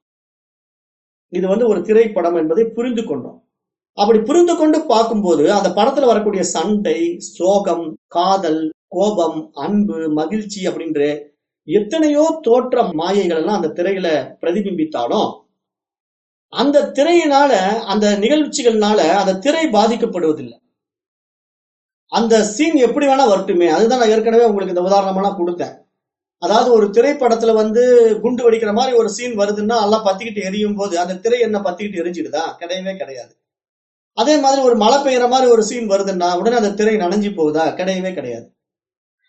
இது வந்து ஒரு திரைப்படம் என்பதை புரிந்து கொண்டோம். அப்படி புரிந்து கொண்டு பார்க்கும்போது அந்த படத்துல வரக்கூடிய சண்டை சோகம் காதல் கோபம் அன்பு மகிழ்ச்சி அப்படின்ற எத்தனையோ தோற்ற மாயைகள் எல்லாம் அந்த திரையில பிரதிபிம்பித்தாலும் அந்த திரையினால அந்த நிகழ்ச்சிகள்னால அந்த திரை பாதிக்கப்படுவதில்லை. அந்த சீன் எப்படி வேணா வரட்டுமே. அதுதான் நான் ஏற்கனவே உங்களுக்கு இந்த உதாரணமெல்லாம் கொடுத்தேன். அதாவது ஒரு திரைப்படத்துல வந்து குண்டு வெடிக்கிற மாதிரி ஒரு சீன் வருதுன்னா எல்லாம் பத்திக்கிட்டு எரியும் போது அந்த திரை என்ன பத்திக்கிட்டு எரிஞ்சிடுதா? கிடையவே கிடையாது. அதே மாதிரி ஒரு மழை பெய்யற மாதிரி ஒரு சீன் வருதுன்னா உடனே அந்த திரை நனைஞ்சு போகுதா? கிடையவே கிடையாது.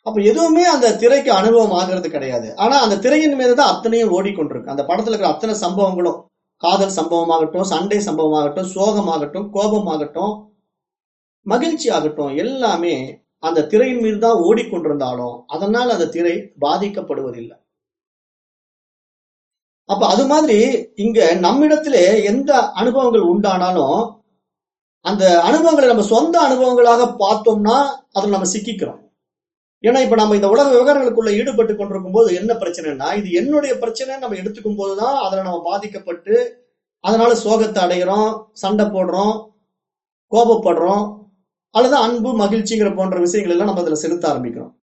அப்ப எதுவுமே அந்த திரைக்கு அனுபவம் ஆகிறது கிடையாது. ஆனா அந்த திரையின் மீதுதான் அத்தனையும் ஓடிக்கொண்டிருக்கு. அந்த படத்துல இருக்கிற அத்தனை சம்பவங்களும் காதல் சம்பவமாகட்டும் சண்டை சம்பவமாகட்டும் சோகமாகட்டும் கோபமாகட்டும் மகிழ்ச்சி ஆகட்டும் எல்லாமே அந்த திரையின் மீது தான் ஓடிக்கொண்டிருந்தாலும் அதனால் அந்த திரை பாதிக்கப்படுவதில்லை. அப்ப அது மாதிரி இங்க நம்மிடத்திலே எந்த அனுபவங்கள் உண்டானாலும் அந்த அனுபவங்களை நம்ம சொந்த அனுபவங்களாக பார்த்தோம்னா அதில் நம்ம சிக்கிக்கிறோம். ஏன்னா இப்ப நம்ம இந்த உலக விவகாரங்களுக்குள்ள ஈடுபட்டு கொண்டிருக்கும் போது என்ன பிரச்சனைனா இது என்னுடைய பிரச்சனை நம்ம எடுத்துக்கும் போதுதான் அதுல நம்ம பாதிக்கப்பட்டு அதனால சோகத்தை அடைகிறோம் சண்டை போடுறோம் கோபப்படுறோம் அல்லது அன்பு மகிழ்ச்சிங்கிற போன்ற விஷயங்கள் எல்லாம் நம்ம அதுல செலுத்த ஆரம்பிக்கிறோம்.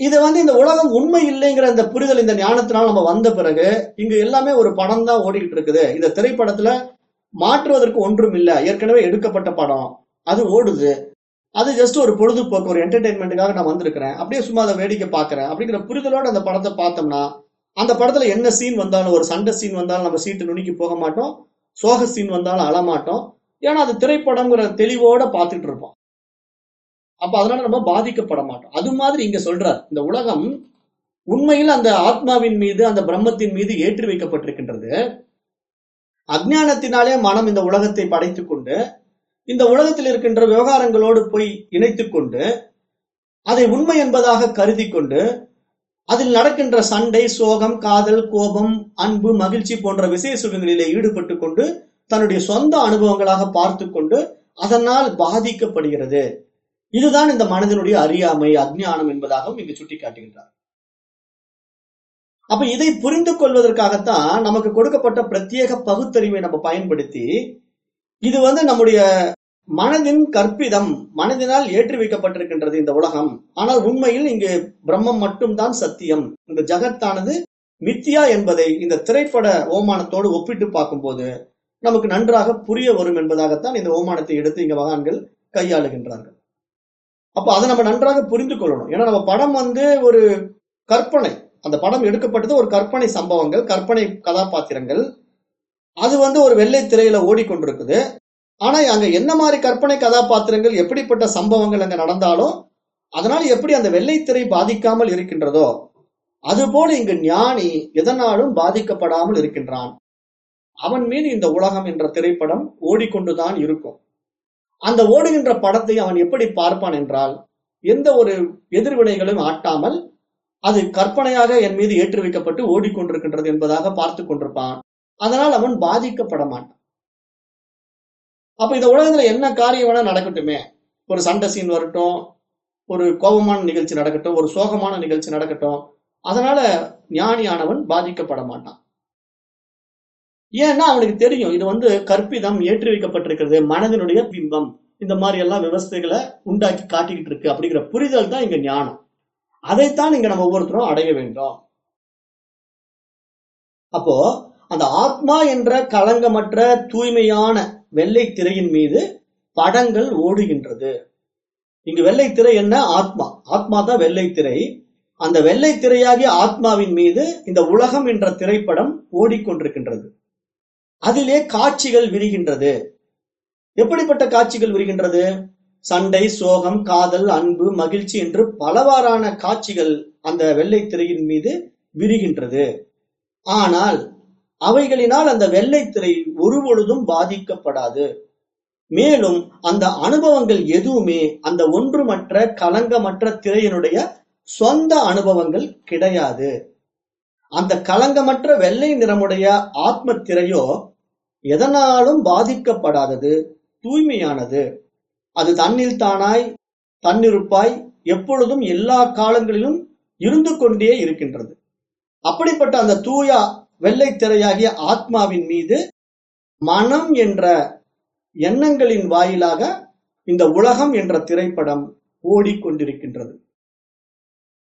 இது வந்து இந்த உலகம் உண்மை இல்லைங்கிற இந்த புரிதல் இந்த ஞானத்தினால் நம்ம வந்த பிறகு இங்க எல்லாமே ஒரு படம் தான் ஓடிக்கிட்டு இருக்குது. இந்த திரைப்படத்துல மாற்றுவதற்கு ஒன்றும் இல்லை. ஏற்கனவே எடுக்கப்பட்ட படம். அது ஓடுது. அது ஜஸ்ட் ஒரு பொழுதுபோக்கு ஒரு என்டர்டைன்மெண்ட்டுக்காக நான் வந்திருக்கிறேன். அப்படியே சும்மா அதை வேடிக்கை பார்க்கறேன். அப்படிங்கிற புரிதலோட அந்த படத்தை பார்த்தோம்னா அந்த படத்துல என்ன சீன் வந்தாலும் ஒரு சண்டை சீன் வந்தாலும் நம்ம சீட்டு நுணுக்கி போக மாட்டோம். சோக சீன் வந்தாலும் அழமாட்டோம். ஏன்னா அது திரைப்படம்ங்கிற தெளிவோட பார்த்துட்டு இருப்போம். அப்ப அதனால நம்ம பாதிக்கப்பட மாட்டோம். அது மாதிரி இங்க சொல்றார் இந்த உலகம் உண்மையில் அந்த ஆத்மாவின் மீது அந்த பிரம்மத்தின் மீது ஏற்றி வைக்கப்பட்டிருக்கின்றது. அஜ்ஞானத்தினாலே மனம் இந்த உலகத்தை படைத்துக் கொண்டு இந்த உலகத்தில் இருக்கின்ற விவகாரங்களோடு போய் இணைத்துக் கொண்டு அதை உண்மை என்பதாக கருதி கொண்டு அதில் நடக்கின்ற சண்டை சோகம் காதல் கோபம் அன்பு மகிழ்ச்சி போன்ற விசேஷ சுகங்களிலே ஈடுபட்டு கொண்டு தன்னுடைய சொந்த அனுபவங்களாக பார்த்து கொண்டு அதனால் பாதிக்கப்படுகிறது. இதுதான் இந்த மனதினுடைய அறியாமை அஜ்ஞானம் என்பதாகவும் இங்கு சுட்டி காட்டுகின்றார் அப்ப இதை புரிந்து கொள்வதற்காகத்தான் நமக்கு கொடுக்கப்பட்ட பிரத்யேக பகுத்தறிவை நம்ம பயன்படுத்தி இது வந்து நம்முடைய மனதின் கற்பிதம் மனதினால் ஏற்றி வைக்கப்பட்டிருக்கின்றது இந்த உலகம். ஆனால் உண்மையில் இங்கு பிரம்மம் மட்டும்தான் சத்தியம். இந்த ஜகத்தானது மித்தியா என்பதை இந்த திரைப்பட ஓமானத்தோடு ஒப்பிட்டு பார்க்கும்போது நமக்கு நன்றாக புரிய வரும் என்பதாகத்தான் இந்த ஓமானத்தை எடுத்து இங்க மகான்கள் கையாளுகின்றார்கள். அப்ப அதை நம்ம நன்றாக புரிந்து கொள்ளணும். ஏன்னா நம்ம படம் வந்து ஒரு கற்பனை. அந்த படம் எடுக்கப்பட்டது ஒரு கற்பனை சம்பவங்கள் கற்பனை கதாபாத்திரங்கள். அது வந்து ஒரு வெள்ளை திரையில ஓடிக்கொண்டிருக்குது. ஆனா அங்க என்ன மாதிரி கற்பனை கதாபாத்திரங்கள் எப்படிப்பட்ட சம்பவங்கள் அங்க நடந்தாலும் அதனால் எப்படி அந்த வெள்ளைத்திரை பாதிக்காமல் இருக்கின்றதோ அதுபோல இங்கு ஞானி எதனாலும் பாதிக்கப்படாமல் இருக்கின்றான். அவன் மீது இந்த உலகம் என்ற திரைப்படம் ஓடிக்கொண்டுதான் இருக்கும். அந்த ஓடுகின்ற படத்தை அவன் எப்படி பார்ப்பான் என்றால் எந்த ஒரு எதிர்வினைகளும் ஆட்டாமல் அது கற்பனையாக என் மீது ஏற்றுவிக்கப்பட்டு ஓடிக்கொண்டிருக்கின்றது என்பதாக பார்த்து கொண்டிருப்பான். அதனால் அவன் பாதிக்கப்பட மாட்டான். அப்ப இந்த உலகத்துல என்ன காரியம் வேணா நடக்கட்டுமே. ஒரு சண்டை சீன் வரட்டும் ஒரு கோபமான நிகழ்ச்சி நடக்கட்டும் ஒரு சோகமான நிகழ்ச்சி நடக்கட்டும் அதனால ஞானியானவன் பாதிக்கப்பட மாட்டான். ஏன்னா அவனுக்கு தெரியும் இது வந்து கற்பிதம் ஏற்றி வைக்கப்பட்டிருக்கிறது மனதினுடைய பிம்பம். இந்த மாதிரி எல்லாம் விவஸ்தைகளை உண்டாக்கி காட்டிக்கிட்டு இருக்கு அப்படிங்கிற புரிதல் தான் இங்க ஞானம். அதைத்தான் இங்க நம்ம ஒவ்வொருத்தரும் அடைய வேண்டும். அப்போ அந்த ஆத்மா என்ற களங்கமற்ற தூய்மையான வெள்ளை திரையின் மீது படங்கள் ஓடுகின்றது. இங்கு வெள்ளை திரை என்ன? ஆத்மா. ஆத்மா தான் வெள்ளை திரை. அந்த வெள்ளை திரையாகிய ஆத்மாவின் மீது இந்த உலகம் என்ற திரைப்படம் ஓடிக்கொண்டிருக்கின்றது. அதிலே காட்சிகள் விரிகின்றது. எப்படிப்பட்ட காட்சிகள் விரிகின்றது? சண்டை சோகம் காதல் அன்பு மகிழ்ச்சி என்று பலவாறான காட்சிகள் அந்த வெள்ளை திரையின் மீது விரிகின்றது. ஆனால் அவைகளினால் அந்த வெள்ளை திரை ஒருபொழுதும் பாதிக்கப்படாது. மேலும் அந்த அனுபவங்கள் எதுவுமே அந்த ஒன்றுமற்ற கலங்கமற்ற திரையினுடைய சொந்த அனுபவங்கள் கிடையாது. அந்த கலங்கமற்ற வெள்ளை நிறமுடைய ஆத்ம திரையோ எதனாலும் பாதிக்கப்படாதது தூய்மையானது. அது தன்னில் தானாய் தன்னிருப்பாய் எப்பொழுதும் எல்லா காலங்களிலும் இருந்து கொண்டே இருக்கின்றது. அப்படிப்பட்ட அந்த தூய வெள்ளை திரையாகிய ஆத்மாவின் மீது மனம் என்ற எண்ணங்களின் வாயிலாக இந்த உலகம் என்ற திரைப்படம் ஓடிக்கொண்டிருக்கின்றது.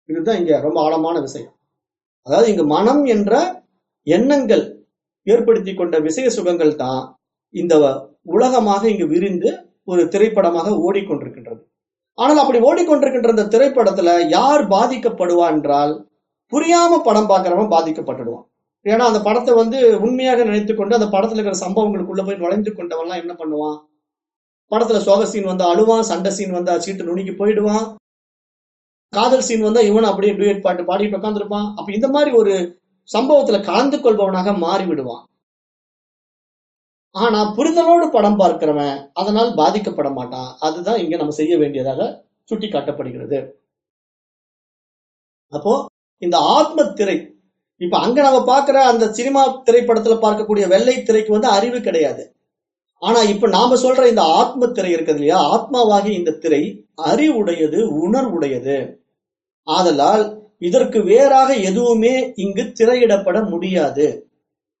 இதுதான் இங்க ரொம்ப ஆழமான விஷயம். அதாவது இங்கு மனம் என்ற எண்ணங்கள் ஏற்படுத்தி கொண்ட விஷய சுகங்கள் தான் இந்த உலகமாக இங்கு விரிந்து ஒரு திரைப்படமாக ஓடிக்கொண்டிருக்கின்றது. ஆனால் அப்படி ஓடிக்கொண்டிருக்கின்ற இந்த திரைப்படத்துல யார் பாதிக்கப்படுவா என்றால் புரியாம படம் பார்க்கிறவன் பாதிக்கப்பட்டுடுவான். ஏன்னா அந்த படத்தை வந்து உண்மையாக நினைத்து கொண்டு அந்த படத்துல இருக்கிற சம்பவங்களுக்குள்ள போய் நுழைந்து கொண்டவன்லாம் என்ன பண்ணுவான்? படத்துல சோக சீன் வந்தா அழுவான் சண்டை சீன் வந்தா சீட்டு நுணுக்கி போயிடுவான். காதல் சீன் வந்தா இவன் அப்படியே டூயட் பாட்டு பாடிட்டு உட்காந்துருப்பான் அப்ப இந்த மாதிரி ஒரு சம்பவத்துல கலந்து கொள்பவனாக மாறி விடுவான் ஆனா புரிதலோடு படம் பார்க்கிறவன் அதனால் பாதிக்கப்பட மாட்டான். அதுதான் இங்க நம்ம செய்ய வேண்டியதாக சுட்டி காட்டப்படுகிறது அப்போ இந்த ஆத்ம திரை இப்ப அங்க நம்ம பார்க்கிற அந்த சினிமா திரைப்படத்துல பார்க்கக்கூடிய வெள்ளை திரைக்கு வந்து அறிவு கிடையாது. ஆனா இப்ப நாம சொல்ற இந்த ஆத்ம திரை இருக்குது இல்லையா? ஆத்மாவாகி இந்த திரை அறிவுடையது உணர்வுடையது. ஆதலால் இதற்கு வேறாக எதுவுமே இங்கு திரையிடப்பட முடியாது.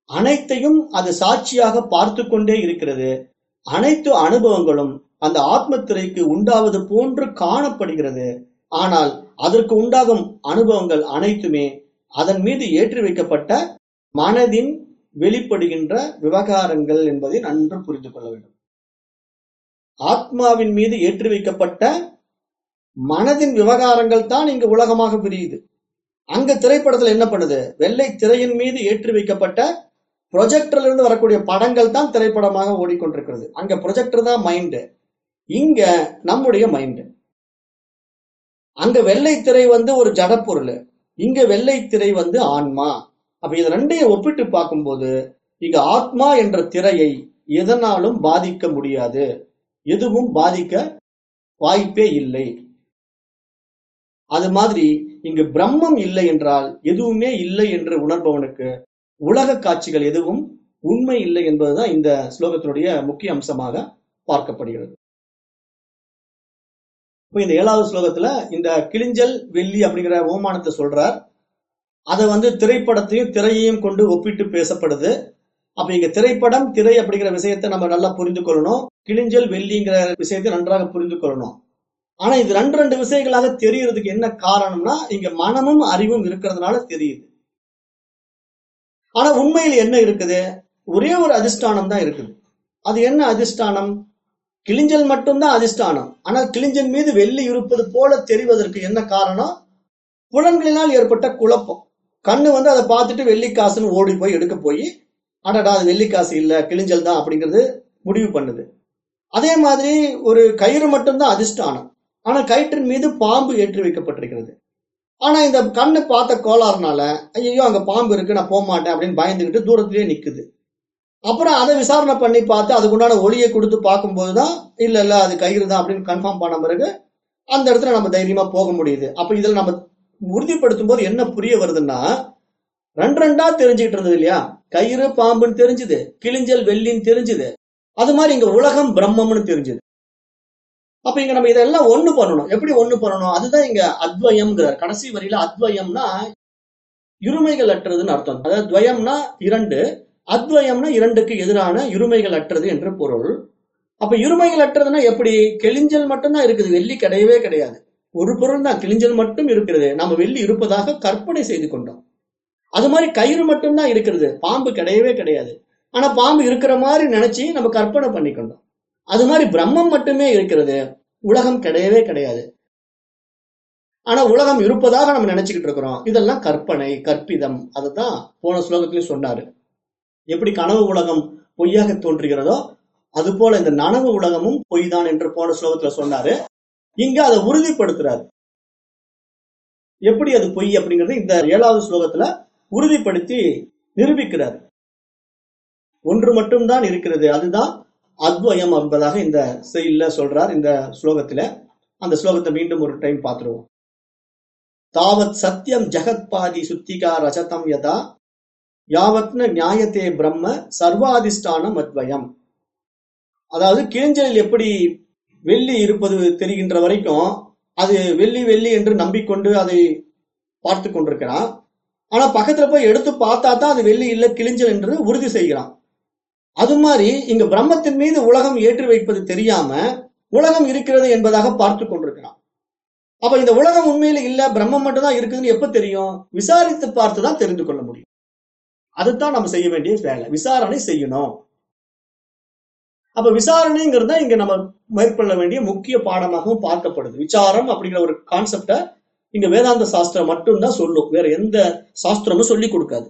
அனைத்தையும் அது சாட்சியாக பார்த்து கொண்டே இருக்கிறது. அனைத்து அனுபவங்களும் அந்த ஆத்ம திரைக்கு உண்டாவது போன்று காணப்படுகிறது. ஆனால் அதற்கு உண்டாகும் அனுபவங்கள் அனைத்துமே அதன் மீது ஏற்றி வைக்கப்பட்ட மனதின் வெளிப்படுகின்ற விவகாரங்கள் என்பதை நன்று புரிந்து கொள்ள வேண்டும். ஆத்மாவின் மீது ஏற்றி வைக்கப்பட்ட மனதின் விவகாரங்கள் தான் இங்கு உலகமாக பிரியுது. அங்க திரைப்படத்துல என்ன பண்ணுது? வெள்ளை திரையின் மீது ஏற்றி வைக்கப்பட்ட ப்ரொஜெக்டர்ல இருந்து வரக்கூடிய படங்கள் தான் திரைப்படமாக ஓடிக்கொண்டிருக்கிறது. அங்க ப்ரொஜெக்டர் தான் மைண்டு இங்க நம்முடைய மைண்டு அங்க வெள்ளை திரை வந்து ஒரு ஜடப்பொருள் இங்க வெள்ளை திரை வந்து ஆன்மா. அப்ப இது ரெண்டையும் ஒப்பிட்டு பார்க்கும்போது இங்க ஆத்மா என்ற திரையை எதனாலும் பாதிக்க முடியாது. எதுவும் பாதிக்க வாய்ப்பே இல்லை. அது மாதிரி இங்கு பிரம்மம் இல்லை என்றால் எதுவுமே இல்லை என்று உணர்பவனுக்கு உலக காட்சிகள் எதுவும் உண்மை இல்லை என்பதுதான் இந்த ஸ்லோகத்தினுடைய முக்கிய அம்சமாக பார்க்கப்படுகிறது. இப்ப இந்த ஏழாவது ஸ்லோகத்துல இந்த கிளிஞ்சல் வெள்ளி அப்படிங்கிற ஓமானத்தை சொல்றார். அதை வந்து திரைப்படத்தையும் திரையையும் கொண்டு ஒப்பிட்டு பேசப்படுது. அப்ப இங்க திரைப்படம் திரை அப்படிங்கிற விஷயத்தை நம்ம நல்லா புரிந்து கொள்ளணும். கிளிஞ்சல் வெள்ளிங்கிற விஷயத்தை நன்றாக புரிந்து கொள்ளணும். ஆனா இது ரெண்டு ரெண்டு விஷயங்களாக தெரியறதுக்கு என்ன காரணம்னா இங்க மனமும் அறிவும் இருக்கிறதுனால தெரியுது. ஆனா உண்மையில் என்ன இருக்குது? ஒரே ஒரு அதிஷ்டானம் தான் இருக்குது. அது என்ன அதிஷ்டானம்? கிளிஞ்சல் மட்டும்தான் அதிஷ்டானம். ஆனால் கிளிஞ்சன் மீது வெள்ளி இருப்பது போல தெரிவதற்கு என்ன காரணம்? புலன்களினால் ஏற்பட்ட குழப்பம். கண்ணு வந்து அதை பார்த்துட்டு வெள்ளிக்காசுன்னு ஓடி போய் எடுக்க போய் அடடா அது வெள்ளிக்காசு இல்லை கிளிஞ்சல் தான் அப்படிங்கிறது முடிவு பண்ணுது. அதே மாதிரி ஒரு கயிறு மட்டும்தான் அதிஷ்டானம். ஆனால் கயிற்றின் மீது பாம்பு ஏற்றி வைக்கப்பட்டிருக்கிறது. ஆனா இந்த கண்ணு பார்த்த கோளாறுனால ஐயோ அங்க பாம்பு இருக்கு நான் போக மாட்டேன் அப்படின்னு பயந்துகிட்டு தூரத்திலேயே நிக்குது. அப்புறம் அதை விசாரணை பண்ணி பார்த்து அதுக்குண்டான ஒளியை கொடுத்து பார்க்கும்போது தான் இல்ல இல்ல அது கயிறு தான் அப்படின்னு கன்ஃபார்ம் பண்ண பிறகு அந்த இடத்துல நம்ம தைரியமா போக முடியுது. அப்ப இதுல நம்ம உறுதிப்படுத்தும் போது என்ன புரிய வருதுன்னா ரெண்டு ரெண்டா தெரிஞ்சுக்கிட்டு இருந்தது இல்லையா? கயிறு பாம்புன்னு தெரிஞ்சுது கிளிஞ்சல் வெள்ளின்னு தெரிஞ்சுது. அது மாதிரி இங்க உலகம் பிரம்மம்னு தெரிஞ்சுது. அப்ப இங்க நம்ம இதெல்லாம் ஒண்ணு பண்ணணும். எப்படி ஒண்ணு பண்ணணும்? அதுதான் இங்க அத்வயம்ங்கிறார் கடைசி வரியில அத்வயம்னா இருமைகள் அற்றதுன்னு அர்த்தம். அதாவது துவயம்னா இரண்டு அத்வயம்னா இரண்டுக்கு எதிரான இருமைகள் அற்றது என்று பொருள். அப்ப இருமைகள் அற்றதுன்னா எப்படி? கிளிஞ்சல் மட்டும்தான் இருக்குது. வெள்ளி கிடையவே கிடையாது. ஒரு பொருள் தான். கிழிஞ்சல் மட்டும் இருக்கிறது. நம்ம வெள்ளி இருப்பதாக கற்பனை செய்து கொண்டோம். அது மாதிரி கயிறு மட்டும்தான் இருக்கிறது. பாம்பு கிடையவே கிடையாது. ஆனா பாம்பு இருக்கிற மாதிரி நினைச்சு நம்ம கற்பனை பண்ணிக்கொண்டோம். அது மாதிரி பிரம்மம் மட்டுமே இருக்கிறது. உலகம் கிடையவே கிடையாது. ஆனா உலகம் இருப்பதாக நம்ம நினைச்சுக்கிட்டு இருக்கிறோம். இதெல்லாம் கற்பனை கற்பிதம். அதுதான் போன ஸ்லோகத்திலையும் சொன்னாரு. எப்படி கனவு உலகம் பொய்யாக தோன்றுகிறதோ அது போல இந்த நனவு உலகமும் பொய் தான் என்று போன ஸ்லோகத்துல சொன்னாரு. இங்க அதை உறுதிப்படுத்துறாரு. எப்படி அது பொய் அப்படிங்கறது இந்த ஏழாவது ஸ்லோகத்துல உறுதிப்படுத்தி நிரூபிக்கிறார். ஒன்று மட்டும்தான் இருக்கிறது. அதுதான் அத்வயம் என்பதாக இந்த செயல சொல்றார் இந்த ஸ்லோகத்துல. அந்த ஸ்லோகத்தை மீண்டும் ஒரு டைம் பார்த்துருவோம். தாவத் சத்தியம் ஜெகத் பாதி சுத்திகா ரஜதம் யதா யாவத்ன நியாயத்தே பிரம்ம சர்வாதிஷ்டான மத்வயம் அதாவது கிழிஞ்சலில் எப்படி வெள்ளி இருப்பது தெரிகின்ற வரைக்கும் அது வெள்ளி வெள்ளி என்று நம்பிக்கொண்டு அதை பார்த்து கொண்டிருக்கிறான். ஆனா பக்கத்துல போய் எடுத்து பார்த்தா தான் அது வெள்ளி இல்ல கிழிஞ்சல் என்று உறுதி செய்கிறான். அது மாதிரி இங்க பிரம்மத்தின் மீது உலகம் ஏற்றி வைப்பது தெரியாம உலகம் இருக்கிறது என்பதாக பார்த்து கொண்டிருக்கிறான். அப்ப இந்த உலகம் உண்மையில இல்ல பிரம்மம் மட்டும் தான் இருக்குதுன்னு எப்ப தெரியும்? விசாரித்து பார்த்து தான் தெரிந்து கொள்ள முடியும். அதுதான் நம்ம செய்ய வேண்டிய வேலை. விசாரணை செய்யணும். அப்ப விசாரணைங்கிறது தான் இங்க நம்ம மேற்கொள்ள வேண்டிய முக்கிய பாடமாகவும் பார்க்கப்படுது. விசாரம் அப்படிங்கிற ஒரு கான்செப்ட இங்க வேதாந்த சாஸ்திரம் மட்டும்தான் சொல்லும். வேற எந்த சாஸ்திரமும் சொல்லி கொடுக்காது.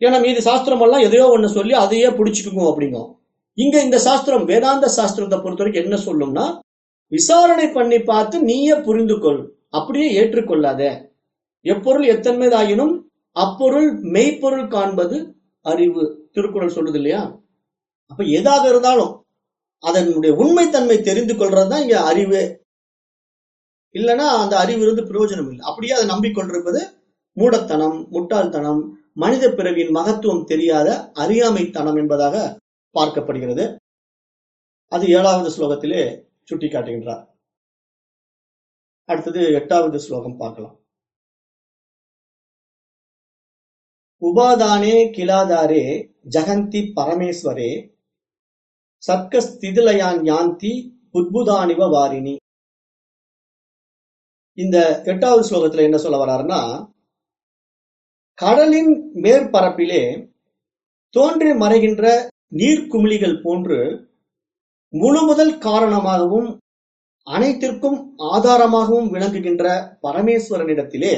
ஏன்னா மீதி சாஸ்திரம் எல்லாம் எதையோ ஒண்ணு சொல்லி அதையே பிடிச்சிக்குங்க அப்படிங்கும் இங்க இந்த சாஸ்திரம் வேதாந்த சாஸ்திரத்தை பொறுத்த வரைக்கும் என்ன சொல்லும்னா விசாரணை பண்ணி பார்த்து நீயே புரிந்து கொள் அப்படியே ஏற்றுக்கொள்ளாத. எப்பொருள் எத்தன்மைதாயினும் அப்பொருள் மெய்ப்பொருள் காண்பது அறிவு. திருக்குறள் சொல்லுது இல்லையா அப்ப எதாக இருந்தாலும் அதனுடைய உண்மைத்தன்மை தெரிந்து கொள்றதுதான் இங்க அறிவு. இல்லைன்னா அந்த அறிவு இருந்து பிரயோஜனம் இல்லை. அப்படியே அதை நம்பிக்கொண்டிருப்பது மூடத்தனம் முட்டாள்தனம் மனித பிறவியின் மகத்துவம் தெரியாத அறியாமைத்தனம் என்பதாக பார்க்கப்படுகிறது. அது ஏழாவது ஸ்லோகத்திலே சுட்டி காட்டுகின்றார் அடுத்தது எட்டாவது ஸ்லோகம் பார்க்கலாம். உபாதானே கிலாதாரே ஜகந்தி பரமேஸ்வரே சர்க்கஸ்திதிலயான் யாந்தி புத்புதானிவ வாரிணி. இந்த எட்டாவது ஸ்லோகத்துல என்ன சொல்ல வர்றாருன்னா கடலின் மேற்பரப்பிலே தோன்றி மறைகின்ற நீர்க்குமிழிகள் போன்று முழு முதல் காரணமாகவும் அனைத்திற்கும் ஆதாரமாகவும் விளங்குகின்ற பரமேஸ்வரனிடத்திலே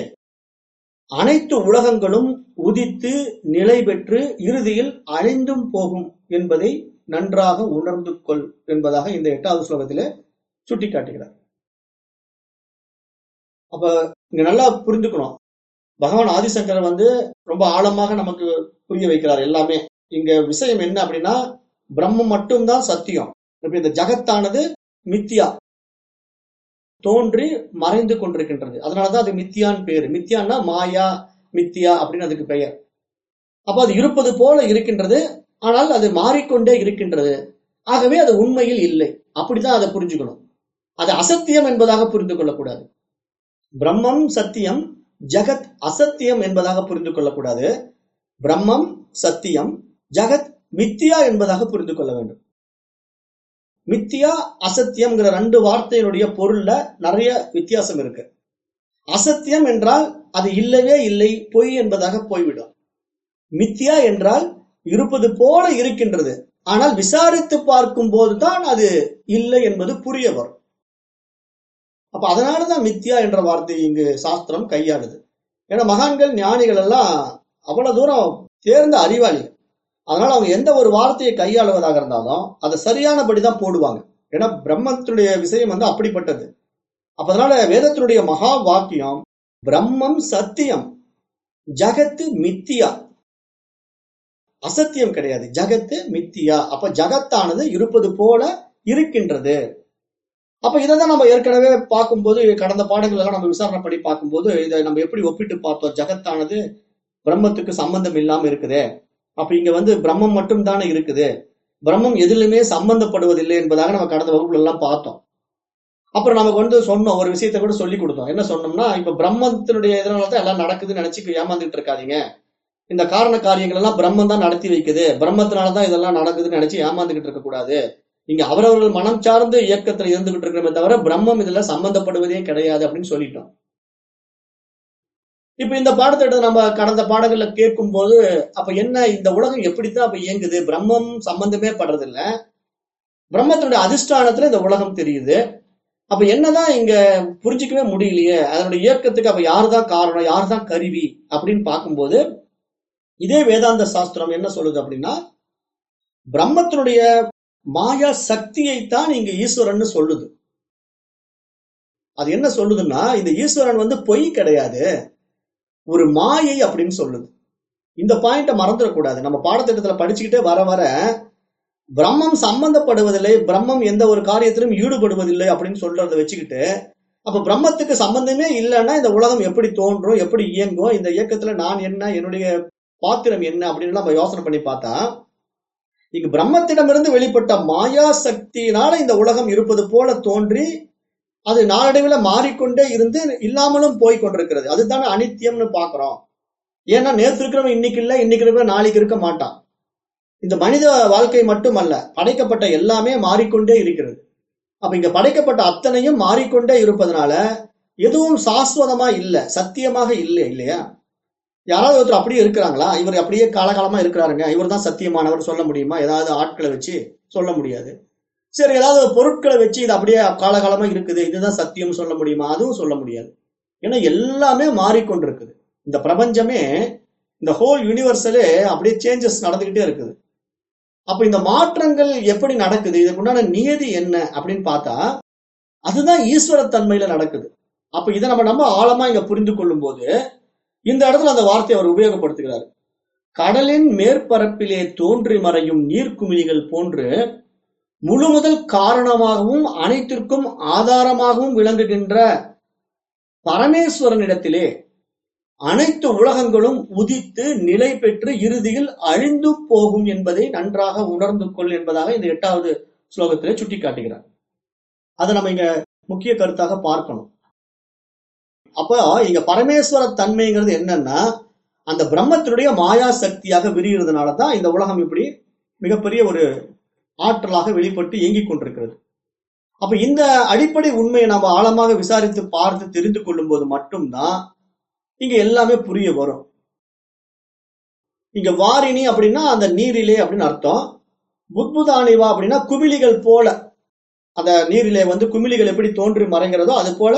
அனைத்து உலகங்களும் உதித்து நிலை பெற்று இறுதியில் அழிந்தும் போகும் என்பதை நன்றாக உணர்ந்து கொள் என்பதாக இந்த எட்டாவது ஸ்லோகத்திலே சுட்டிக்காட்டுகிறார். அப்ப இங்க நல்லா புரிந்துக்கணும். பகவான் ஆதிசங்கரர் வந்து ரொம்ப ஆழமாக நமக்கு புரிய வைக்கிறார் எல்லாமே. இங்க விஷயம் என்ன அப்படின்னா பிரம்மம் மட்டும்தான் சத்தியம். இப்ப இந்த ஜகத்தானது மித்தியா. தோன்றி மறைந்து கொண்டிருக்கின்றது. அதனாலதான் அது மித்தியான் பேரு. மித்தியான்னா மாயா மித்தியா அப்படின்னு அதுக்கு பெயர். அப்ப அது இருப்பது போல இருக்கின்றது. ஆனால் அது மாறிக்கொண்டே இருக்கின்றது. ஆகவே அது உண்மையில் இல்லை. அப்படிதான் அதை புரிஞ்சுக்கணும். அது அசத்தியம் என்பதாக புரிந்து கொள்ளக்கூடாது. பிரம்மம் சத்தியம் ஜகத் அசத்தியம் என்பதாக புரிந்து கொள்ளக்கூடாது. பிரம்மம் சத்தியம் ஜகத் மித்தியா என்பதாக புரிந்து கொள்ள வேண்டும். மித்தியா அசத்தியம்ங்கிற ரெண்டு வார்த்தையினுடைய பொருள்ல நிறைய வித்தியாசம் இருக்கு. அசத்தியம் என்றால் அது இல்லவே இல்லை பொய் என்பதாக போய்விடும். மித்தியா என்றால் இருப்பது போல இருக்கின்றது. ஆனால் விசாரித்து பார்க்கும் போதுதான் அது இல்லை என்பது புரிய வரும் அப்ப அதனாலதான் மித்தியா என்ற வார்த்தை இங்கு சாஸ்திரம் கையாளுது. ஏன்னா மகான்கள் ஞானிகள் எல்லாம் அவ்வளவு தூரம் தேர்ந்த அறிவாளிகள். அதனால அவங்க எந்த ஒரு வார்த்தையை கையாளுவதாக இருந்தாலும் அதை சரியானபடிதான் போடுவாங்க. ஏன்னா பிரம்மத்தினுடைய விஷயம் வந்து அப்படிப்பட்டது. அப்ப அதனால வேதத்தினுடைய மகா வாக்கியம் பிரம்மம் சத்தியம் ஜகத்து மித்தியா. அசத்தியம் கிடையாது ஜகத்து மித்தியா. அப்ப ஜகத்தானது இருப்பது போல இருக்கின்றது. அப்ப இதை தான் நம்ம ஏற்கனவே பார்க்கும்போது கடந்த பாடங்கள் எல்லாம் நம்ம விசாரணை பண்ணி பார்க்கும்போது இதை நம்ம எப்படி ஒப்பிட்டு பார்த்தோம்? ஜகத்தானது பிரம்மத்துக்கு சம்பந்தம் இல்லாம இருக்குதே. அப்ப இங்க வந்து பிரம்மம் மட்டும் தானே இருக்குது. பிரம்மம் எதிலுமே சம்பந்தப்படுவதில்லை என்பதாக நம்ம கடந்த வகுப்புல எல்லாம் பார்த்தோம். அப்புறம் நமக்கு வந்து சொன்னோம் ஒரு விஷயத்த கூட சொல்லி கொடுத்தோம். என்ன சொன்னோம்னா இப்ப பிரம்மத்தினுடைய இதனால தான் எல்லாம் நடக்குதுன்னு நினைச்சு ஏமாந்துட்டு இருக்காதீங்க. இந்த காரண காரியங்கள் எல்லாம் பிரம்மம் தான் நடத்தி வைக்குது. பிரம்மத்தினாலதான் இதெல்லாம் நடக்குதுன்னு நினைச்சு ஏமாந்துகிட்டு இருக்க கூடாது இங்க அவரவர்கள் மனம் சார்ந்து இயக்கத்துல இருந்துகிட்டு இருக்கிறமே தவிர பிரம்மம் இதுல சம்பந்தப்படுவதே கிடையாது அப்படின்னு சொல்லிட்டோம். இப்ப இந்த பாடத்திட்ட நம்ம கடந்த பாடங்கள்ல கேட்கும் போது அப்ப என்ன இந்த உலகம் எப்படித்தான் அப்ப இயங்குது? பிரம்மம் சம்பந்தமே படுறதில்ல. பிரம்மத்தினுடைய அதிஷ்டானத்துல இந்த உலகம் தெரியுது. அப்ப என்னதான் இங்க புரிஞ்சிக்கவே முடியலையே? அதனுடைய இயக்கத்துக்கு அப்ப யாருதான் காரணம் யாருதான் கருவி அப்படின்னு பார்க்கும்போது இதே வேதாந்த சாஸ்திரம் என்ன சொல்லுது அப்படின்னா பிரம்மத்தினுடைய மாயா சக்தியைத்தான் இங்க ஈஸ்வரன் சொல்லுது. அது என்ன சொல்லுதுன்னா இந்த ஈஸ்வரன் வந்து பொய் கிடையாது. ஒரு மாயை அப்படின்னு சொல்லுது. இந்த பாயிண்ட மறந்துடக்கூடாது. நம்ம பாடத்திட்டத்துல படிச்சுக்கிட்டே வர வர பிரம்மம் சம்பந்தப்படுவதில்லை பிரம்மம் எந்த ஒரு காரியத்திலும் ஈடுபடுவதில்லை அப்படின்னு சொல்றதை வச்சுக்கிட்டு அப்ப பிரம்மத்துக்கு சம்பந்தமே இல்லைன்னா இந்த உலகம் எப்படி தோன்றும் எப்படி இயங்கும் இந்த இயக்கத்துல நான் என்ன என்னுடைய பாத்திரம் என்ன அப்படின்னு நம்ம யோசனை பண்ணி பார்த்தா இங்கு பிரம்மத்திடமிருந்து வெளிப்பட்ட மாயா சக்தியினால இந்த உலகம் இருப்பது போல தோன்றி அது நாளடைவில் மாறிக்கொண்டே இருந்து இல்லாமலும் போய் கொண்டிருக்கிறது. அதுதானே அனித்தியம்னு பாக்குறோம் ஏன்னா நேற்று இருக்கிறவன் இன்னைக்கு இல்ல இன்னைக்கு நாளைக்கு இருக்க மாட்டான். இந்த மனித வாழ்க்கை மட்டுமல்ல படைக்கப்பட்ட எல்லாமே மாறிக்கொண்டே இருக்கிறது. அப்ப இங்க படைக்கப்பட்ட அத்தனையும் மாறிக்கொண்டே இருப்பதனால எதுவும் சாஸ்வதமா இல்ல சத்தியமாக இல்லை இல்லையா? யாராவது ஒருத்தர் அப்படியே இருக்கிறாங்களா? இவர் அப்படியே காலகாலமா இருக்கிறாருங்க. இவர் தான் சத்தியமானவர் சொல்ல முடியுமா? ஏதாவது ஆட்களை வச்சு சொல்ல முடியாது. சரி ஏதாவது பொருட்களை வச்சு இது அப்படியே காலகாலமா இருக்குது. இதுதான் சத்தியம் சொல்ல முடியுமா? அதுவும் சொல்ல முடியாது. ஏன்னா எல்லாமே மாறிக்கொண்டிருக்குது. இந்த பிரபஞ்சமே இந்த ஹோல் யூனிவர்ஸலே அப்படியே சேஞ்சஸ் நடந்துகிட்டே இருக்குது. அப்ப இந்த மாற்றங்கள் எப்படி நடக்குது? இதுக்கு உண்டான நியதி என்ன அப்படின்னு பார்த்தா அதுதான் ஈஸ்வர தன்மையில நடக்குது. அப்ப இதை நம்ம நம்ம ஆழமா இங்க புரிந்து கொள்ளும் போது இந்த இடத்துல அந்த வார்த்தையை அவர் உபயோகப்படுத்துகிறார். கடலின் மேற்பரப்பிலே தோன்றி மறையும் நீர்க்குமிழிகள் போன்று முழு முதல் காரணமாகவும் அனைத்திற்கும் ஆதாரமாகவும் விளங்குகின்ற பரமேஸ்வரனிடத்திலே அனைத்து உலகங்களும் உதித்து நிலை பெற்று இறுதியில் அழிந்து போகும் என்பதை நன்றாக உணர்ந்து கொள் என்பதாக இந்த எட்டாவது ஸ்லோகத்திலே சுட்டிக்காட்டுகிறார். அதை நம்ம இங்க முக்கிய கருத்தாக பார்க்கணும். அப்ப இங்க பரமேஸ்வர தன்மைங்கிறது என்னன்னா அந்த பிரம்மத்தினுடைய மாயா சக்தியாக விரிகிறதுனால தான் இந்த உலகம் இப்படி மிகப்பெரிய ஒரு ஆற்றலாக வெளிப்பட்டு இயங்கிக் கொண்டிருக்கிறது. அப்ப இந்த அடிப்படை உண்மையை நாம ஆழமாக விசாரித்து பார்த்து தெரிந்து கொள்ளும் போது மட்டும்தான் இங்க எல்லாமே புரிய வரும். இங்க வாரிணி அப்படின்னா அந்த நீரிலே அப்படின்னு அர்த்தம். புத்புதானிவா அப்படின்னா குமிழிகள் போல. அந்த நீரிலே வந்து குமிழிகள் எப்படி தோன்றி மறைகிறதோ அது போல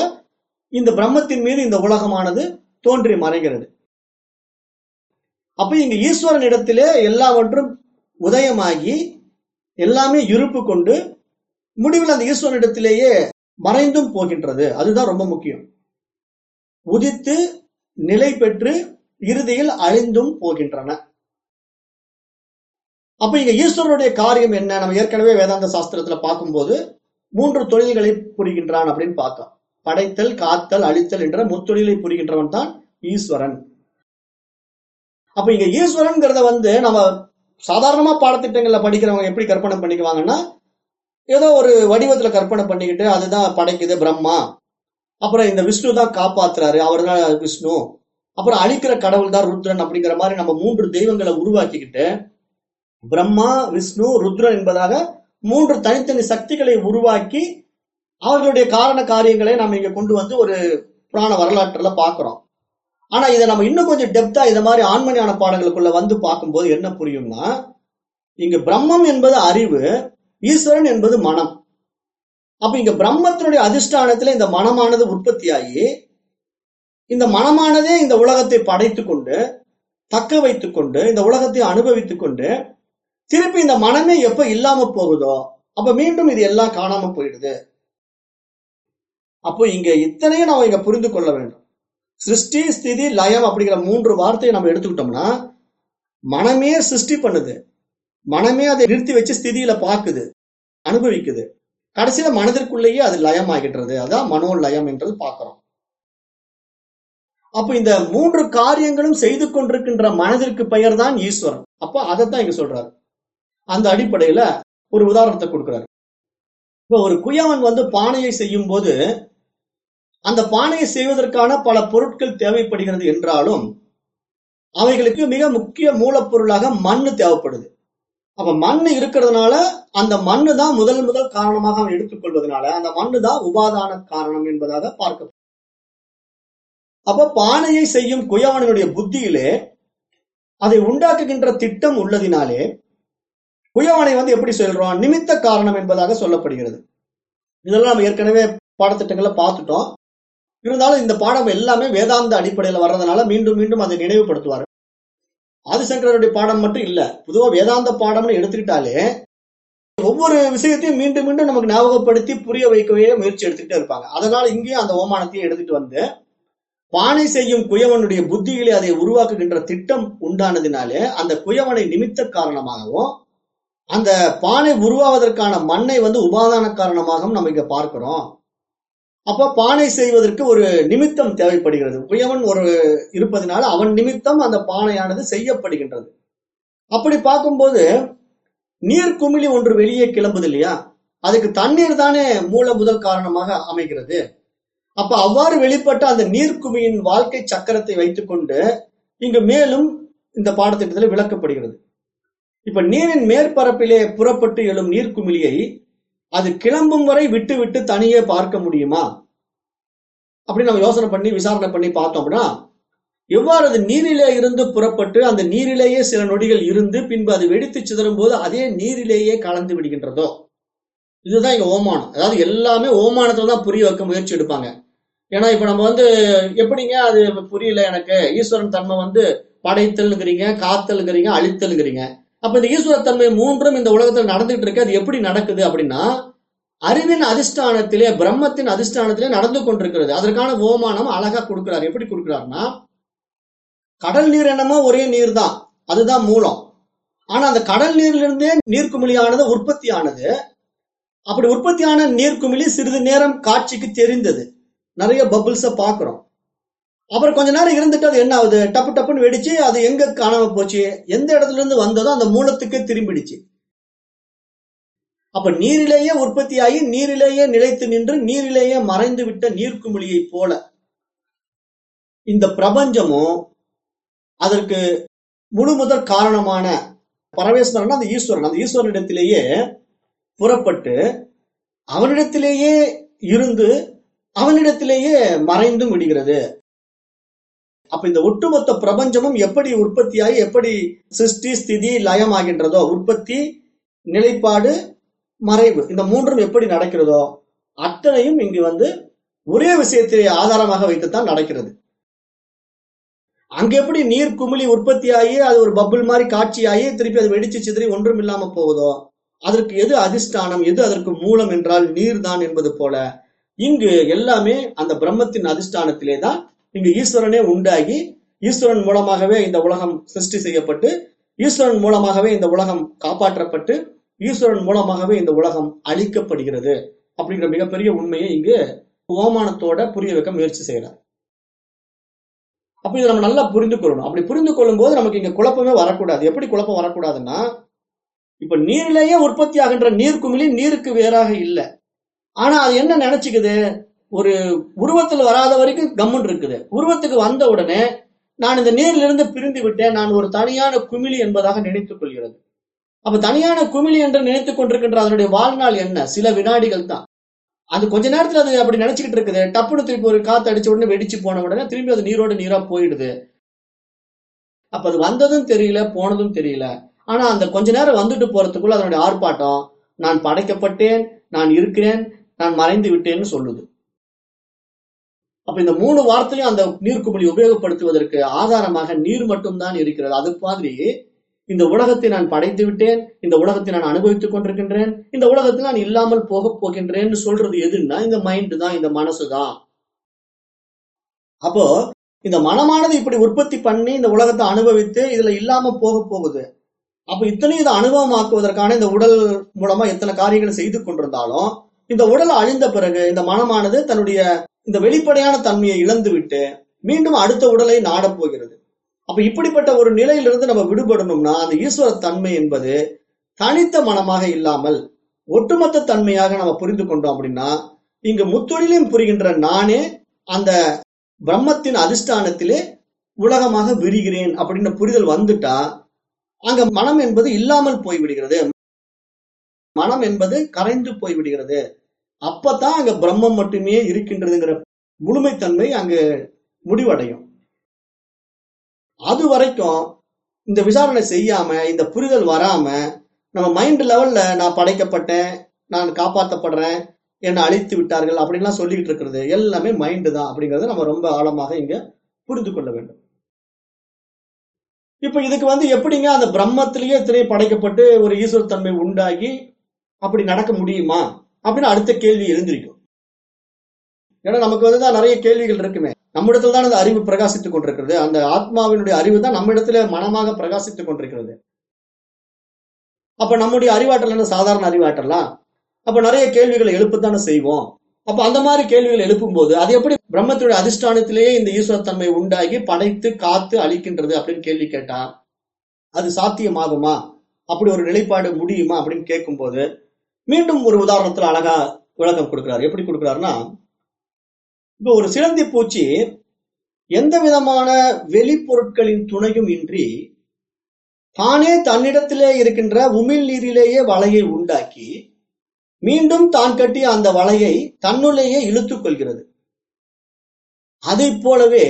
இந்த பிரம்மத்தின் மீது இந்த உலகமானது தோன்றி மறைகிறது. அப்ப இங்க ஈஸ்வரன் இடத்திலே எல்லாவற்றும் உதயமாகி எல்லாமே இருப்பு கொண்டு முடிவில் அந்த ஈஸ்வரனிடத்திலேயே மறைந்தும் போகின்றது. அதுதான் ரொம்ப முக்கியம். உதித்து நிலை பெற்று இறுதியில் அழிந்தும் போகின்றன. அப்ப இங்க ஈஸ்வரனுடைய காரியம் என்ன? நம்ம ஏற்கனவே வேதாந்த சாஸ்திரத்துல பார்க்கும்போது மூன்று தொழில்களை புரிகின்றான் அப்படின்னு பார்த்தோம். படைத்தல் காத்தல் அழித்தல் என்ற முத்தொழிலை புரிகின்றவன் தான் ஈஸ்வரன். அப்ப இங்க ஈஸ்வரன்கிறத வந்து நம்ம சாதாரணமா பாடத்திட்டங்களில் படிக்கிறவங்க எப்படி கற்பனை பண்ணிக்குவாங்கன்னா ஏதோ ஒரு வடிவத்துல கற்பனை பண்ணிக்கிட்டு அதுதான் படைக்குது பிரம்மா. அப்புறம் இந்த விஷ்ணு தான் காப்பாத்துறாரு அவர் தான் விஷ்ணு. அப்புறம் அழிக்கிற கடவுள் தான் ருத்ரன் அப்படிங்கிற மாதிரி நம்ம மூன்று தெய்வங்களை உருவாக்கிக்கிட்டு பிரம்மா விஷ்ணு ருத்ரன் என்பதாக மூன்று தனித்தனி சக்திகளை உருவாக்கி அவர்களுடைய காரண காரியங்களை நம்ம இங்க கொண்டு வந்து ஒரு புராண வரலாற்றுல பாக்குறோம். ஆனா இதை நம்ம இன்னும் கொஞ்சம் டெப்தா இதை மாதிரி ஆண்மணியான பாடங்களுக்குள்ள வந்து பார்க்கும்போது என்ன புரியும்னா இங்க பிரம்மம் என்பது அறிவு ஈஸ்வரன் என்பது மனம். அப்ப இங்க பிரம்மத்தினுடைய அதிஷ்டானத்துல இந்த மனமானது உற்பத்தியாகி இந்த மனமானதே இந்த உலகத்தை படைத்து கொண்டு தக்க வைத்து கொண்டு இந்த உலகத்தை அனுபவித்துக் கொண்டு திருப்பி இந்த மனமே எப்ப இல்லாம போகுதோ அப்ப மீண்டும் இது எல்லாம் காணாம போயிடுது. அப்போ இங்க இத்தனையும் நம்ம இங்க புரிந்து கொள்ள வேண்டும். சிருஷ்டி ஸ்திதி லயம் அப்படிங்கிற மூன்று வார்த்தையை நம்ம எடுத்துக்கிட்டோம்னா மனமே சிருஷ்டி பண்ணுது. மனமே அதை நிறுத்தி வச்சு ஸ்திதியில பாக்குது அனுபவிக்குது. கடைசியில மனதிற்குள்ளேயே அது லயம் ஆகின்றது அதான் மனோலயம் என்றது பார்க்கிறோம். அப்ப இந்த மூன்று காரியங்களும் செய்து கொண்டிருக்கின்ற மனதிற்கு பெயர் தான் ஈஸ்வரன். அப்ப அதைத்தான் இங்க சொல்றாரு. அந்த அடிப்படையில ஒரு உதாரணத்தை கொடுக்கிறாரு. இப்ப ஒரு குயவன் வந்து பானையை செய்யும் போது அந்த பானையை செய்வதற்கான பல பொருட்கள் தேவைப்படுகிறது என்றாலும் அவைகளுக்கு மிக முக்கிய மூலப்பொருளாக மண்ணு தேவைப்படுது. அப்ப மண்ணு இருக்கிறதுனால அந்த மண்ணு தான் முதல் முதல் காரணமாக அவன் எடுத்துக்கொள்வதனால அந்த மண்ணு தான் உபாதான காரணம் என்பதாக பார்க்க அப்ப பானையை செய்யும் குயவனுடைய புத்தியிலே அதை உண்டாக்குகின்ற திட்டம் உள்ளதினாலே குயவனை வந்து எப்படி சொல்றோம் நிமித்த காரணம் என்பதாக சொல்லப்படுகிறது. இதெல்லாம் நம்ம ஏற்கனவே பாடத்திட்டங்களை பார்த்துட்டோம். இருந்தாலும் இந்த பாடம் எல்லாமே வேதாந்த அடிப்படையில வர்றதுனால மீண்டும் மீண்டும் அதை நினைவுபடுத்துவார். ஆதிசங்கரருடைய பாடம் மட்டும் இல்ல பொதுவா வேதாந்த பாடம்னு எடுத்துக்கிட்டாலே ஒவ்வொரு விஷயத்தையும் மீண்டும் மீண்டும் நமக்கு ஞாபகப்படுத்தி புரிய வைக்கவே முயற்சி எடுத்துக்கிட்டே இருப்பாங்க. அதனால இங்கேயும் அந்த ஓமானத்தையும் எடுத்துட்டு வந்து பானை செய்யும் குயவனுடைய புத்திகளை அதை உருவாக்குகின்ற திட்டம் உண்டானதினாலே அந்த குயவனை நிமித்த காரணமாகவும் அந்த பானை உருவாவதற்கான மண்ணை வந்து உபாதான காரணமாகவும் நம்ம இங்க பார்க்கிறோம். அப்ப பானை செய்வதற்கு ஒரு நிமித்தம் தேவைப்படுகிறது. குயவன் ஒரு இருப்பதனால அவன் நிமித்தம் அந்த பானையானது செய்யப்படுகின்றது. அப்படி பார்க்கும்போது நீர் குமிழி ஒன்று வெளியே கிளம்புது இல்லையா? அதுக்கு தண்ணீர் தானே மூல முதல் காரணமாக அமைகிறது. அப்ப அவ்வாறு வெளிப்பட்ட அந்த நீர்க்குமியின் வாழ்க்கை சக்கரத்தை வைத்துக்கொண்டு இங்கு மேலும் இந்த பாடத்திட்டத்தில் விளக்கப்படுகிறது. இப்ப நீரின் மேற்பரப்பிலே புறப்பட்டு எழும் நீர்க்குமிழியை அது கிளம்பும் வரை விட்டு விட்டு தனியே பார்க்க முடியுமா? அப்படி நம்ம யோசனை பண்ணி விசாரணை பண்ணி பார்த்தோம் அப்படின்னா எவ்வாறு அது நீரிலே இருந்து புறப்பட்டு அந்த நீரிலேயே சில நொடிகள் இருந்து பின்பு அது வெடித்து சிதறும் போது அதே நீரிலேயே கலந்து விடுகின்றதோ? இதுதான் இங்க ஓமானம். அதாவது எல்லாமே ஓமானத்துல தான் புரிய வைக்க முயற்சி எடுப்பாங்க. ஏன்னா இப்ப நம்ம வந்து எப்படிங்க அது புரியல எனக்கு? ஈஸ்வரன் தன்மை வந்து படைத்தல்ங்கிறீங்க காத்தல்ங்கிறீங்க அழித்தல்ங்கிறீங்க. அப்ப இந்த ஈஸ்வரத்தன்மை மூன்றும் இந்த உலகத்துல நடந்துகிட்டு இருக்கு. அது எப்படி நடக்குது அப்படின்னா அறிவின் அதிஷ்டானத்திலே பிரம்மத்தின் அதிஷ்டானத்திலே நடந்து கொண்டிருக்கிறது. அதற்கான ஓமானம் அழகா கொடுக்கிறார். எப்படி கொடுக்கிறாருன்னா கடல் நீர் என்னமோ ஒரே நீர் தான் அதுதான் மூலம். ஆனா அந்த கடல் நீரிலிருந்தே நீர்க்குமிழியானது உற்பத்தி ஆனது அப்படி உற்பத்தியான நீர்க்குமிழி சிறிது நேரம் காட்சிக்கு தெரிந்தது. நிறைய பபுள்ஸ பாக்குறோம் அப்புறம் கொஞ்ச நேரம் இருந்துட்டு அது என்ன ஆகுது? டப்பு டப்புன்னு வெடிச்சு அது எங்க காணாம போச்சு? எந்த இடத்துல இருந்து வந்ததோ அந்த மூலத்துக்கே திரும்பிடுச்சு. அப்ப நீரிலேயே உற்பத்தியாகி நீரிலேயே நிலைத்து நின்று நீரிலேயே மறைந்து விட்ட நீர்க்குமிழியை போல இந்த பிரபஞ்சமும் அதற்கு முழு முதற் காரணமான பரமேஸ்வரன் அந்த ஈஸ்வரன். அந்த ஈஸ்வரனிடத்திலேயே புறப்பட்டு அவனிடத்திலேயே இருந்து அவனிடத்திலேயே மறைந்தும் விடுகிறது. அப்ப இந்த ஒட்டுமொத்த பிரபஞ்சமும் எப்படி உற்பத்தியாகி எப்படி சிருஷ்டி ஸ்திதி லயம் ஆகின்றதோ உற்பத்தி நிலைப்பாடு மறைவு இந்த மூன்றும் எப்படி நடக்கிறதோ அத்தனையும் இங்கு வந்து ஒரே விஷயத்தை ஆதாரமாக வைத்துத்தான் நடக்கிறது. அங்க எப்படி நீர் குமிழி உற்பத்தியாகி அது ஒரு பப்புள் மாதிரி காட்சியாகி திருப்பி அது வெடிச்சு சிதறி ஒன்றும் இல்லாம போகுதோ அதற்கு எது அதிஷ்டானம் எது அதற்கு மூலம் என்றால் நீர் தான் என்பது போல இங்கு எல்லாமே அந்த பிரம்மத்தின் அதிஷ்டானத்திலே தான் இங்கு ஈஸ்வரனே உண்டாகி ஈஸ்வரன் மூலமாகவே இந்த உலகம் சிருஷ்டி செய்யப்பட்டு ஈஸ்வரன் மூலமாகவே இந்த உலகம் காப்பாற்றப்பட்டு ஈஸ்வரன் மூலமாகவே இந்த உலகம் அழிக்கப்படுகிறது அப்படிங்கிற மிகப்பெரிய உண்மையை இங்கு ஓமானத்தோட புரிய வைக்க முயற்சி செய்யறார் அப்ப இதை நம்ம நல்லா புரிந்து கொள்ளணும். அப்படி புரிந்து கொள்ளும் போது நமக்கு இங்க குழப்பமே வரக்கூடாது. எப்படி குழப்பம் வரக்கூடாதுன்னா இப்ப நீரிலேயே உற்பத்தி ஆகின்ற நீர்க்குமிழி நீருக்கு வேறாக இல்லை. ஆனா அது என்ன நினைச்சுக்குது? ஒரு உருவத்தில் வராத வரைக்கும் கம்முன் இருக்குது. உருவத்துக்கு வந்த உடனே நான் இந்த நீரிலிருந்து பிரிந்து விட்டேன். நான் ஒரு தனியான குமிழி என்பதாக நினைத்துக் கொள்கிறது. அப்ப தனியான குமிழி என்று நினைத்துக் கொண்டிருக்கின்ற அதனுடைய வாழ்நாள் என்ன? சில வினாடிகள் தான். அது கொஞ்ச நேரத்துல அது அப்படி நினைச்சுக்கிட்டு இருக்குது. டப்புனு திருப்பி ஒரு காத்து அடிச்ச உடனே வெடிச்சு போன உடனே திரும்பி அது நீரோடு நீரா போயிடுது. அப்ப அது வந்ததும் தெரியல போனதும் தெரியல. ஆனா அந்த கொஞ்ச நேரம் வந்துட்டு போறதுக்குள்ள அதனுடைய ஆர்ப்பாட்டம் நான் படைக்கப்பட்டேன் நான் இருக்கிறேன் நான் மறைந்து விட்டேன்னு சொல்லுது. அப்ப இந்த மூணு வார்த்தையும் அந்த நீர்க்குமிழி உபயோகப்படுத்துவதற்கு ஆதாரமாக நீர் மட்டும்தான் இருக்கிறது. அது மாதிரி இந்த உலகத்தை நான் படைத்து விட்டேன் இந்த உலகத்தை நான் அனுபவித்துக் கொண்டிருக்கின்றேன் இந்த உலகத்தில் நான் இல்லாமல் போக போகின்றேன்னு சொல்றது எதுன்னா இந்த மைண்ட் தான் இந்த மனசு தான். அப்போ இந்த மனமானது இப்படி உற்பத்தி பண்ணி இந்த உலகத்தை அனுபவித்து இதுல இல்லாம போக போகுது. அப்ப இத்தனையும் இதை அனுபவமாக்குவதற்கான இந்த உடல் மூலமா எத்தனை காரியங்களை செய்து கொண்டிருந்தாலும் இந்த உடல் அழிந்த பிறகு இந்த மனமானது தன்னுடைய இந்த வெளிப்படையான தன்மையை இழந்து விட்டு மீண்டும் அடுத்த உடலை நாடப் போகிறது. அப்ப இப்படிப்பட்ட ஒரு நிலையிலிருந்து நம்ம விடுபடணும்னா அந்த ஈஸ்வர தன்மை என்பது தனித்த மனமாக இல்லாமல் ஒட்டுமொத்த தன்மையாக நம்ம புரிந்து கொண்டோம் அப்படின்னா இங்கு முத்தொழிலையும் புரிகின்ற நானே அந்த பிரம்மத்தின் அதிஷ்டானத்திலே உலகமாக விரிகிறேன் அப்படின்னு புரிதல் வந்துட்டா அங்க மனம் என்பது இல்லாமல் போய்விடுகிறது. மனம் என்பது கரைந்து போய்விடுகிறது. அப்பதான் அங்க பிரம்மம் மட்டுமே இருக்கின்றதுங்கிற முழுமைத்தன்மை அங்கு முடிவடையும். அது வரைக்கும் இந்த விசாரணை செய்யாம இந்த புரிதல் வராம நம்ம மைண்ட் லெவல்ல நான் படைக்கப்பட்டேன் நான் காப்பாற்றப்படுறேன் என்னை அழித்து விட்டார்கள் அப்படின்லாம் சொல்லிக்கிட்டு இருக்கிறது எல்லாமே மைண்டு தான் அப்படிங்கறத நம்ம ரொம்ப ஆழமாக இங்க புரிந்து கொள்ள வேண்டும். இப்ப இதுக்கு வந்து எப்படிங்க அந்த பிரம்மத்திலேயே இத்தனை படைக்கப்பட்டு ஒரு ஈஸ்வர தன்மை உண்டாகி அப்படி நடக்க முடியுமா? அப்படின்னு அடுத்த கேள்வி எழுந்திருக்கும். ஏன்னா நமக்கு வந்து தான் நிறைய கேள்விகள் இருக்குமே. நம்மிடத்துல தான் அந்த அறிவு பிரகாசித்துக் கொண்டிருக்கிறது. அந்த ஆத்மாவினுடைய அறிவு தான் நம்மிடத்துல மனமாக பிரகாசித்துக் கொண்டிருக்கிறது. அப்ப நம்முடைய அறிவாற்றல் என்ன? சாதாரண அறிவாற்றலாம் அப்ப நிறைய கேள்விகளை எழுப்பத்தானே செய்வோம். அப்ப அந்த மாதிரி கேள்விகள் எழுப்பும்போது அது எப்படி பிரம்மத்துடைய அதிஷ்டானத்திலேயே இந்த ஈஸ்வரத்தன்மை உண்டாகி படைத்து காத்து அழிக்கின்றது அப்படின்னு கேள்வி கேட்டா அது சாத்தியமாகுமா? அப்படி ஒரு நிலைப்பாடு முடியுமா அப்படின்னு கேட்கும்போது மீண்டும் ஒரு உதாரணத்துல அழகா விளக்கம் கொடுக்கிறார். எப்படி கொடுக்கிறாருன்னா இப்ப ஒரு சிலந்தி பூச்சி எந்த விதமான வெளிப்பொருட்களின் துணையும் இன்றி தானே தன்னிடத்திலே இருக்கின்ற உமிழ் நீரிலேயே வலையை உண்டாக்கி மீண்டும் தான் கட்டிய அந்த வலையை தன்னுள்ளேயே இழுத்துக் கொள்கிறது. அதை போலவே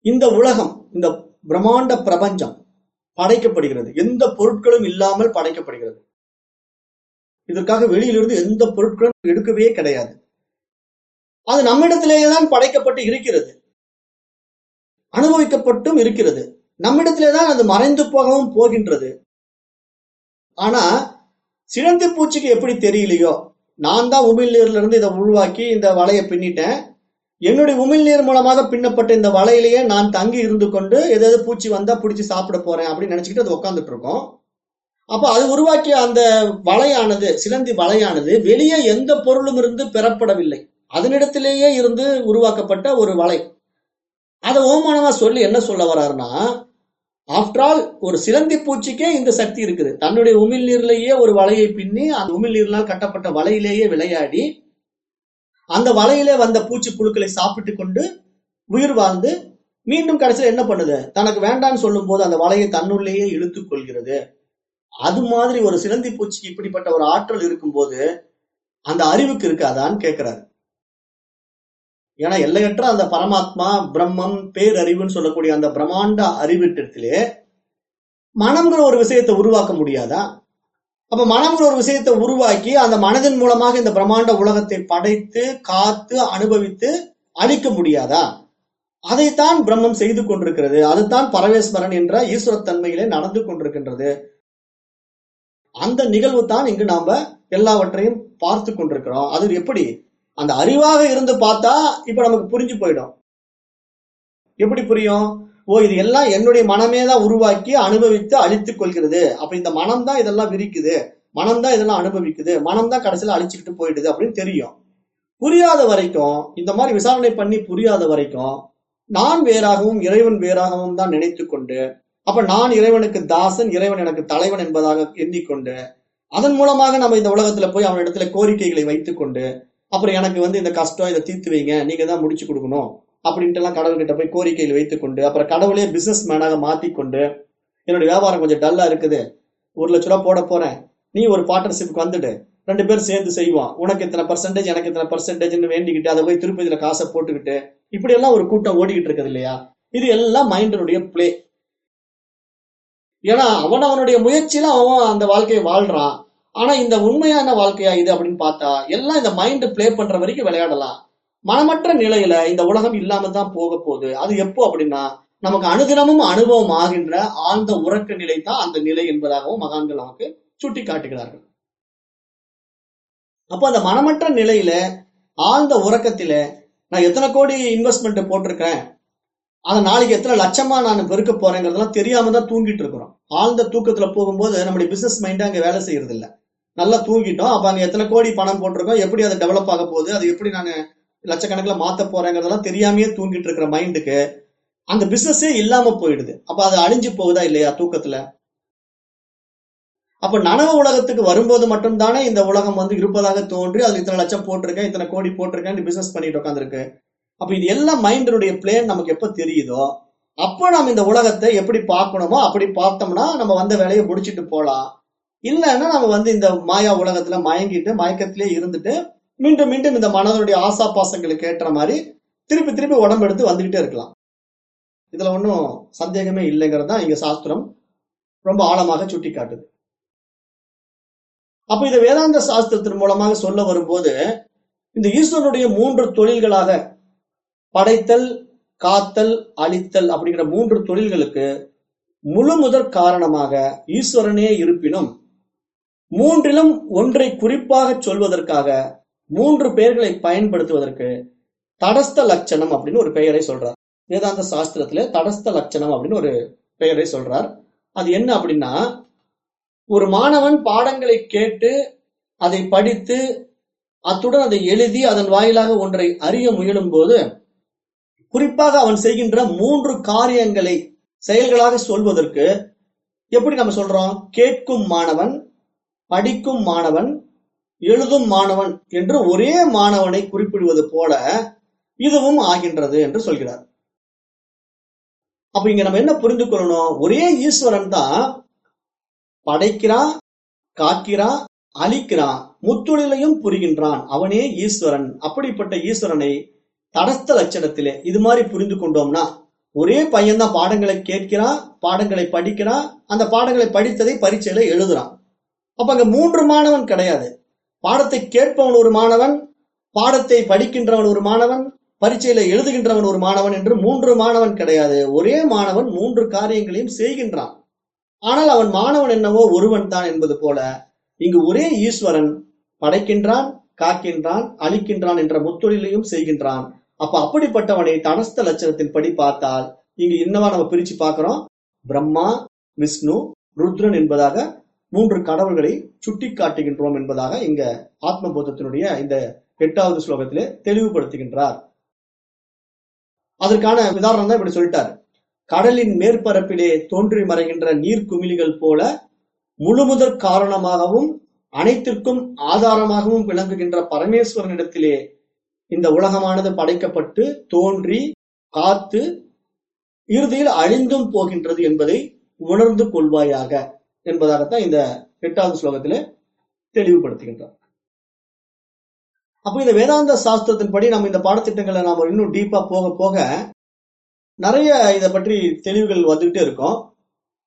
இந்த உலகம் இந்த பிரம்மாண்ட பிரபஞ்சம் படைக்கப்படுகிறது. எந்த பொருட்களும் இல்லாமல் படைக்கப்படுகிறது. இதற்காக வெளியிலிருந்து எந்த பொருட்களும் எடுக்கவே கிடையாது. அது நம்மிடத்திலேயே தான் படைக்கப்பட்டு இருக்கிறது. அனுபவிக்கப்பட்டும் இருக்கிறது. நம்மிடத்திலே தான் அது மறைந்து போகவும் போகின்றது. ஆனா சிலந்தி பூச்சிக்கு எப்படி தெரியலையோ? நான் தான் உமிழ் நீர்ல இருந்து இதை உருவாக்கி இந்த வலையை பின்னிட்டேன். என்னுடைய உமிழ் நீர் மூலமாக பின்னப்பட்ட இந்த வலையிலேயே நான் தங்கி இருந்து கொண்டு ஏதாவது பூச்சி வந்தா பிடிச்சி சாப்பிட போறேன் அப்படின்னு நினைச்சுக்கிட்டு அது உட்காந்துட்டு இருக்கோம். அப்ப அது உருவாக்கிய அந்த வலையானது சிலந்தி வலையானது வெளியே எந்த பொருளும் இருந்து பெறப்படவில்லை. அதனிடத்திலேயே இருந்து உருவாக்கப்பட்ட ஒரு வலை. அதை ஓமானமா சொல்லி என்ன சொல்ல வர்றாருன்னா ஆஃப்டர் ஆல் ஒரு சிலந்தி பூச்சிக்கே இந்த சக்தி இருக்குது. தன்னுடைய உமிழ் நீர்லேயே ஒரு வலையை பின்னி அந்த உமிழ் நீர்னால் கட்டப்பட்ட வலையிலேயே விளையாடி அந்த வலையிலே வந்த பூச்சி புழுக்களை சாப்பிட்டு கொண்டு உயிர் வாழ்ந்து மீண்டும் கடைசியில் என்ன பண்ணுது? தனக்கு வேண்டாம்னு சொல்லும் போது அந்த வலையை தன்னுள்ளேயே இழுத்துக் கொள்கிறது. அது மாதிரி ஒரு சிலந்தி பூச்சிக்கு இப்படிப்பட்ட ஒரு ஆற்றல் இருக்கும்போது அந்த அறிவுக்கு இருக்காதான்னு கேட்கிறாரு ஏன்னா எல்லையற்ற அந்த பரமாத்மா பிரம்மம் பேரறிவுன்னு சொல்லக்கூடிய அந்த பிரம்மாண்ட அறிவிட்டத்திலே மனம்ங்கிற ஒரு விஷயத்தை உருவாக்க முடியாதா? அப்ப மனம்ங்கிற ஒரு விஷயத்தை உருவாக்கி அந்த மனதின் மூலமாக இந்த பிரம்மாண்ட உலகத்தை படைத்து காத்து அனுபவித்து அழிக்க முடியாதா? அதைத்தான் பிரம்மம் செய்து கொண்டிருக்கிறது. அதுதான் பரமேஸ்வரன் என்ற ஈஸ்வரத்தன்மையிலே நடந்து கொண்டிருக்கின்றது. அந்த நிகழ்வு தான் இங்கு நாம எல்லாவற்றையும் பார்த்து கொண்டிருக்கிறோம். அது எப்படி? அந்த அறிவாக இருந்து பார்த்தா இப்ப நமக்கு புரிஞ்சு போயிடும். எப்படி புரியும்? ஓ இது எல்லாம் என்னுடைய மனமே தான் உருவாக்கி அனுபவித்து அழித்துக் கொள்கிறது. அப்ப இந்த மனம் தான் இதெல்லாம் விரிக்குது. மனம் தான் இதெல்லாம் அனுபவிக்குது. மனம் தான் கடைசியில அழிச்சுக்கிட்டு போயிடுது அப்படின்னு தெரியும். புரியாத வரைக்கும் இந்த மாதிரி விசாரணை பண்ணி புரியாத வரைக்கும் நான் வேறாகவும் இறைவன் வேறாகவும் தான் நினைத்து கொண்டு அப்ப நான் இறைவனுக்கு தாசன் இறைவன் எனக்கு தலைவன் என்பதாக எண்ணிக்கொண்டு அதன் மூலமாக நம்ம இந்த உலகத்துல போய் அவன் இடத்துல கோரிக்கைகளை வைத்துக்கொண்டு அப்புறம் எனக்கு வந்து இந்த கஷ்டம் இதை தீர்த்து வைங்க நீங்க தான் முடிச்சு கொடுக்கணும் அப்படின்ட்டு எல்லாம் கடவுள்கிட்ட போய் கோரிக்கையில் வைத்துக்கொண்டு அப்புறம் கடவுளே பிசினஸ் மேனாக மாத்திக்கொண்டு என்னோட வியாபாரம் கொஞ்சம் டல்லா இருக்குது ஒரு லட்ச ரூபா போட போறேன் நீ ஒரு பார்ட்னர்ஷிப்க்கு வந்துடு ரெண்டு பேரும் சேர்ந்து செய்வோம் உனக்கு இத்தனை பர்சன்டேஜ் எனக்கு இத்தனை பர்சன்டேஜ்னு வேண்டிக்கிட்டு அதை போய் திருப்பதியில காசை போட்டுக்கிட்டு இப்படி எல்லாம் ஒரு கூட்டம் ஓடிக்கிட்டு இருக்குது இல்லையா? இது எல்லாம் மைண்டனுடைய பிளே ஏன்னா அவன் அவனுடைய முயற்சியில அவன் அந்த வாழ்க்கையை வாழ்றான். ஆனா இந்த உண்மையான வாழ்க்கையா இது அப்படின்னு பார்த்தா எல்லாம் இந்த மைண்ட் பிளே பண்ற வரைக்கும் விளையாடலாம். மனமற்ற நிலையில இந்த உலகம் இல்லாம தான் போக போகுது. அது எப்போ அப்படின்னா நமக்கு அனுதினமும் அனுபவம் ஆகின்ற ஆழ்ந்த உறக்க நிலை தான் அந்த நிலை என்பதாகவும் மகான்கள் நமக்கு சுட்டி காட்டுகிறார்கள் அப்போ அந்த மனமற்ற நிலையில ஆழ்ந்த உறக்கத்தில நான் எத்தனை கோடி இன்வெஸ்ட்மெண்ட் போட்டிருக்கேன் ஆனா நாளைக்கு எத்தனை லட்சமா நான் பெருக்க போறேங்கிறதெல்லாம் தெரியாம தான் தூங்கிட்டு இருக்கிறோம். ஆழ்ந்த தூக்கத்துல போகும்போது நம்முடைய பிசினஸ் மைண்ட் அங்க வேலை செய்யறது இல்ல நல்லா தூங்கிட்டோம் அப்ப அங்க எத்தனை கோடி பணம் போட்டிருக்கோம் எப்படி அதை டெவலப் ஆக போகுது அது எப்படி நான் லட்சக்கணக்கில் மாத்த போறேங்கிறதெல்லாம் தெரியாமையே தூங்கிட்டு இருக்கிற மைண்டுக்கு அந்த பிசினஸே இல்லாம போயிடுது. அப்ப அது அழிஞ்சு போகுதா இல்லையா தூக்கத்துல? அப்ப நனவு உலகத்துக்கு வரும்போது மட்டும்தானே இந்த உலகம் வந்து இருப்பதாக தோன்றி அது இத்தனை லட்சம் போட்டிருக்கேன் இத்தனை கோடி போட்டிருக்கேன் பிசினஸ் பண்ணிட்டு உட்காந்துருக்கு அப்ப இது எல்லாம் மைண்டினுடைய பிளேன் நமக்கு எப்ப தெரியுதோ அப்போ நம்ம இந்த உலகத்தை எப்படி பார்க்கணுமோ அப்படி பார்த்தோம்னா நம்ம வந்த வேலையை முடிச்சிட்டு போகலாம். இல்லைன்னா நம்ம வந்து இந்த மாயா உலகத்துல மயங்கிட்டு மயக்கத்திலே இருந்துட்டு மீண்டும் மீண்டும் இந்த மனதனுடைய ஆசா பாசங்களுக்கு ஏற்ற மாதிரி திருப்பி திருப்பி உடம்பு எடுத்து வந்துகிட்டே இருக்கலாம். இதுல ஒன்றும் சந்தேகமே இல்லைங்கிறது தான் இங்க சாஸ்திரம் ரொம்ப ஆழமாக சுட்டி காட்டுது அப்ப இதை வேதாந்த சாஸ்திரத்தின் மூலமாக சொல்ல வரும்போது இந்த ஈஸ்வரனுடைய மூன்று தொழில்களாக படைத்தல் காத்தல் அழித்தல் அப்படிங்கிற மூன்று தொழில்களுக்கு முழு முதற் காரணமாக ஈஸ்வரனே இருப்பினும் மூன்றிலும் ஒன்றை குறிப்பாக சொல்வதற்காக மூன்று பெயர்களை பயன்படுத்துவதற்கு தடஸ்த லட்சணம் அப்படின்னு ஒரு பெயரை சொல்றார். வேதாந்த சாஸ்திரத்துல தடஸ்த லட்சணம் அப்படின்னு ஒரு பெயரை சொல்றார். அது என்ன அப்படின்னா ஒரு மாணவன் பாடங்களை கேட்டு அதை படித்து அத்துடன் அதை எழுதி அதன் வாயிலாக ஒன்றை அறிய முயலும் போது குறிப்பாக அவன் செய்கின்ற மூன்று காரியங்களை செயல்களாக சொல்வதற்கு எப்படி நம்ம சொல்றோம்? கேட்கும் மாணவன் படிக்கும் மாணவன் எழுதும் மாணவன் என்று ஒரே மாணவனை குறிப்பிடுவது போல இதுவும் ஆகின்றது என்று சொல்கிறார். அப்ப இங்க நம்ம என்ன புரிந்து கொள்ளணும்? ஒரே ஈஸ்வரன் தான் படைக்கிறான் காக்கிறான் அழிக்கிறான் முத்துழிலையும் புரிகின்றான். அவனே ஈஸ்வரன். அப்படிப்பட்ட ஈஸ்வரனை தடஸ்த லட்சணத்திலே இது மாதிரி புரிந்து கொண்டோம்னா ஒரே பையன் தான் பாடங்களை கேட்கிறான் பாடங்களை படிக்கிறான் அந்த பாடங்களை படித்ததை பரீட்சையில எழுதுறான். அப்ப அங்க மூன்று மாணவன் கிடையாது. பாடத்தை கேட்பவன் ஒரு மாணவன் பாடத்தை படிக்கின்றவன் ஒரு மாணவன் பரீட்சையில எழுதுகின்றவன் ஒரு மாணவன் என்று மூன்று மாணவன் கிடையாது. ஒரே மாணவன் மூன்று காரியங்களையும் செய்கின்றான். ஆனால் அவன் மாணவன் என்னவோ ஒருவன் தான் என்பது போல இங்கு ஒரே ஈஸ்வரன் படைக்கின்றான் காக்கின்றான் அழிக்கின்றான் என்ற முத்தொழிலையும் செய்கின்றான். அப்ப அப்படிப்பட்டவனை தனஸ்த லட்சணத்தின் படி பார்த்தால் இங்கு என்னவா நம்ம பிரிச்சு பார்க்கிறோம்? பிரம்மா விஷ்ணு ருத்ரன் என்பதாக மூன்று கடவுள்களை சுட்டி காட்டுகின்றோம் என்பதாக இங்க ஆத்மபோதத்தினுடைய இந்த எட்டாவது ஸ்லோகத்திலே தெளிவுபடுத்துகின்றார். அதற்கான உதாரணம் தான் இப்படி சொல்லிட்டார். கடலின் மேற்பரப்பிலே தோன்றி மறைகின்ற நீர்க்குமிழிகள் போல முழுமுதற் காரணமாகவும் அனைத்திற்கும் ஆதாரமாகவும் விளங்குகின்ற பரமேஸ்வரனிடத்திலே இந்த உலகமானது படைக்கப்பட்டு தோன்றி காத்து இறுதியில் அழிந்தும் போகின்றது என்பதை உணர்ந்து கொள்வாயாக என்பதாகத்தான் இந்த எட்டாவது ஸ்லோகத்திலே தெளிவுபடுத்துகின்றார். அப்ப இந்த வேதாந்த சாஸ்திரத்தின்படி நம்ம இந்த பாடத்திட்டங்களை நாம இன்னும் டீப்பா போக போக நிறைய இதை பற்றி தெளிவுகள் வந்துகிட்டே இருக்கும்.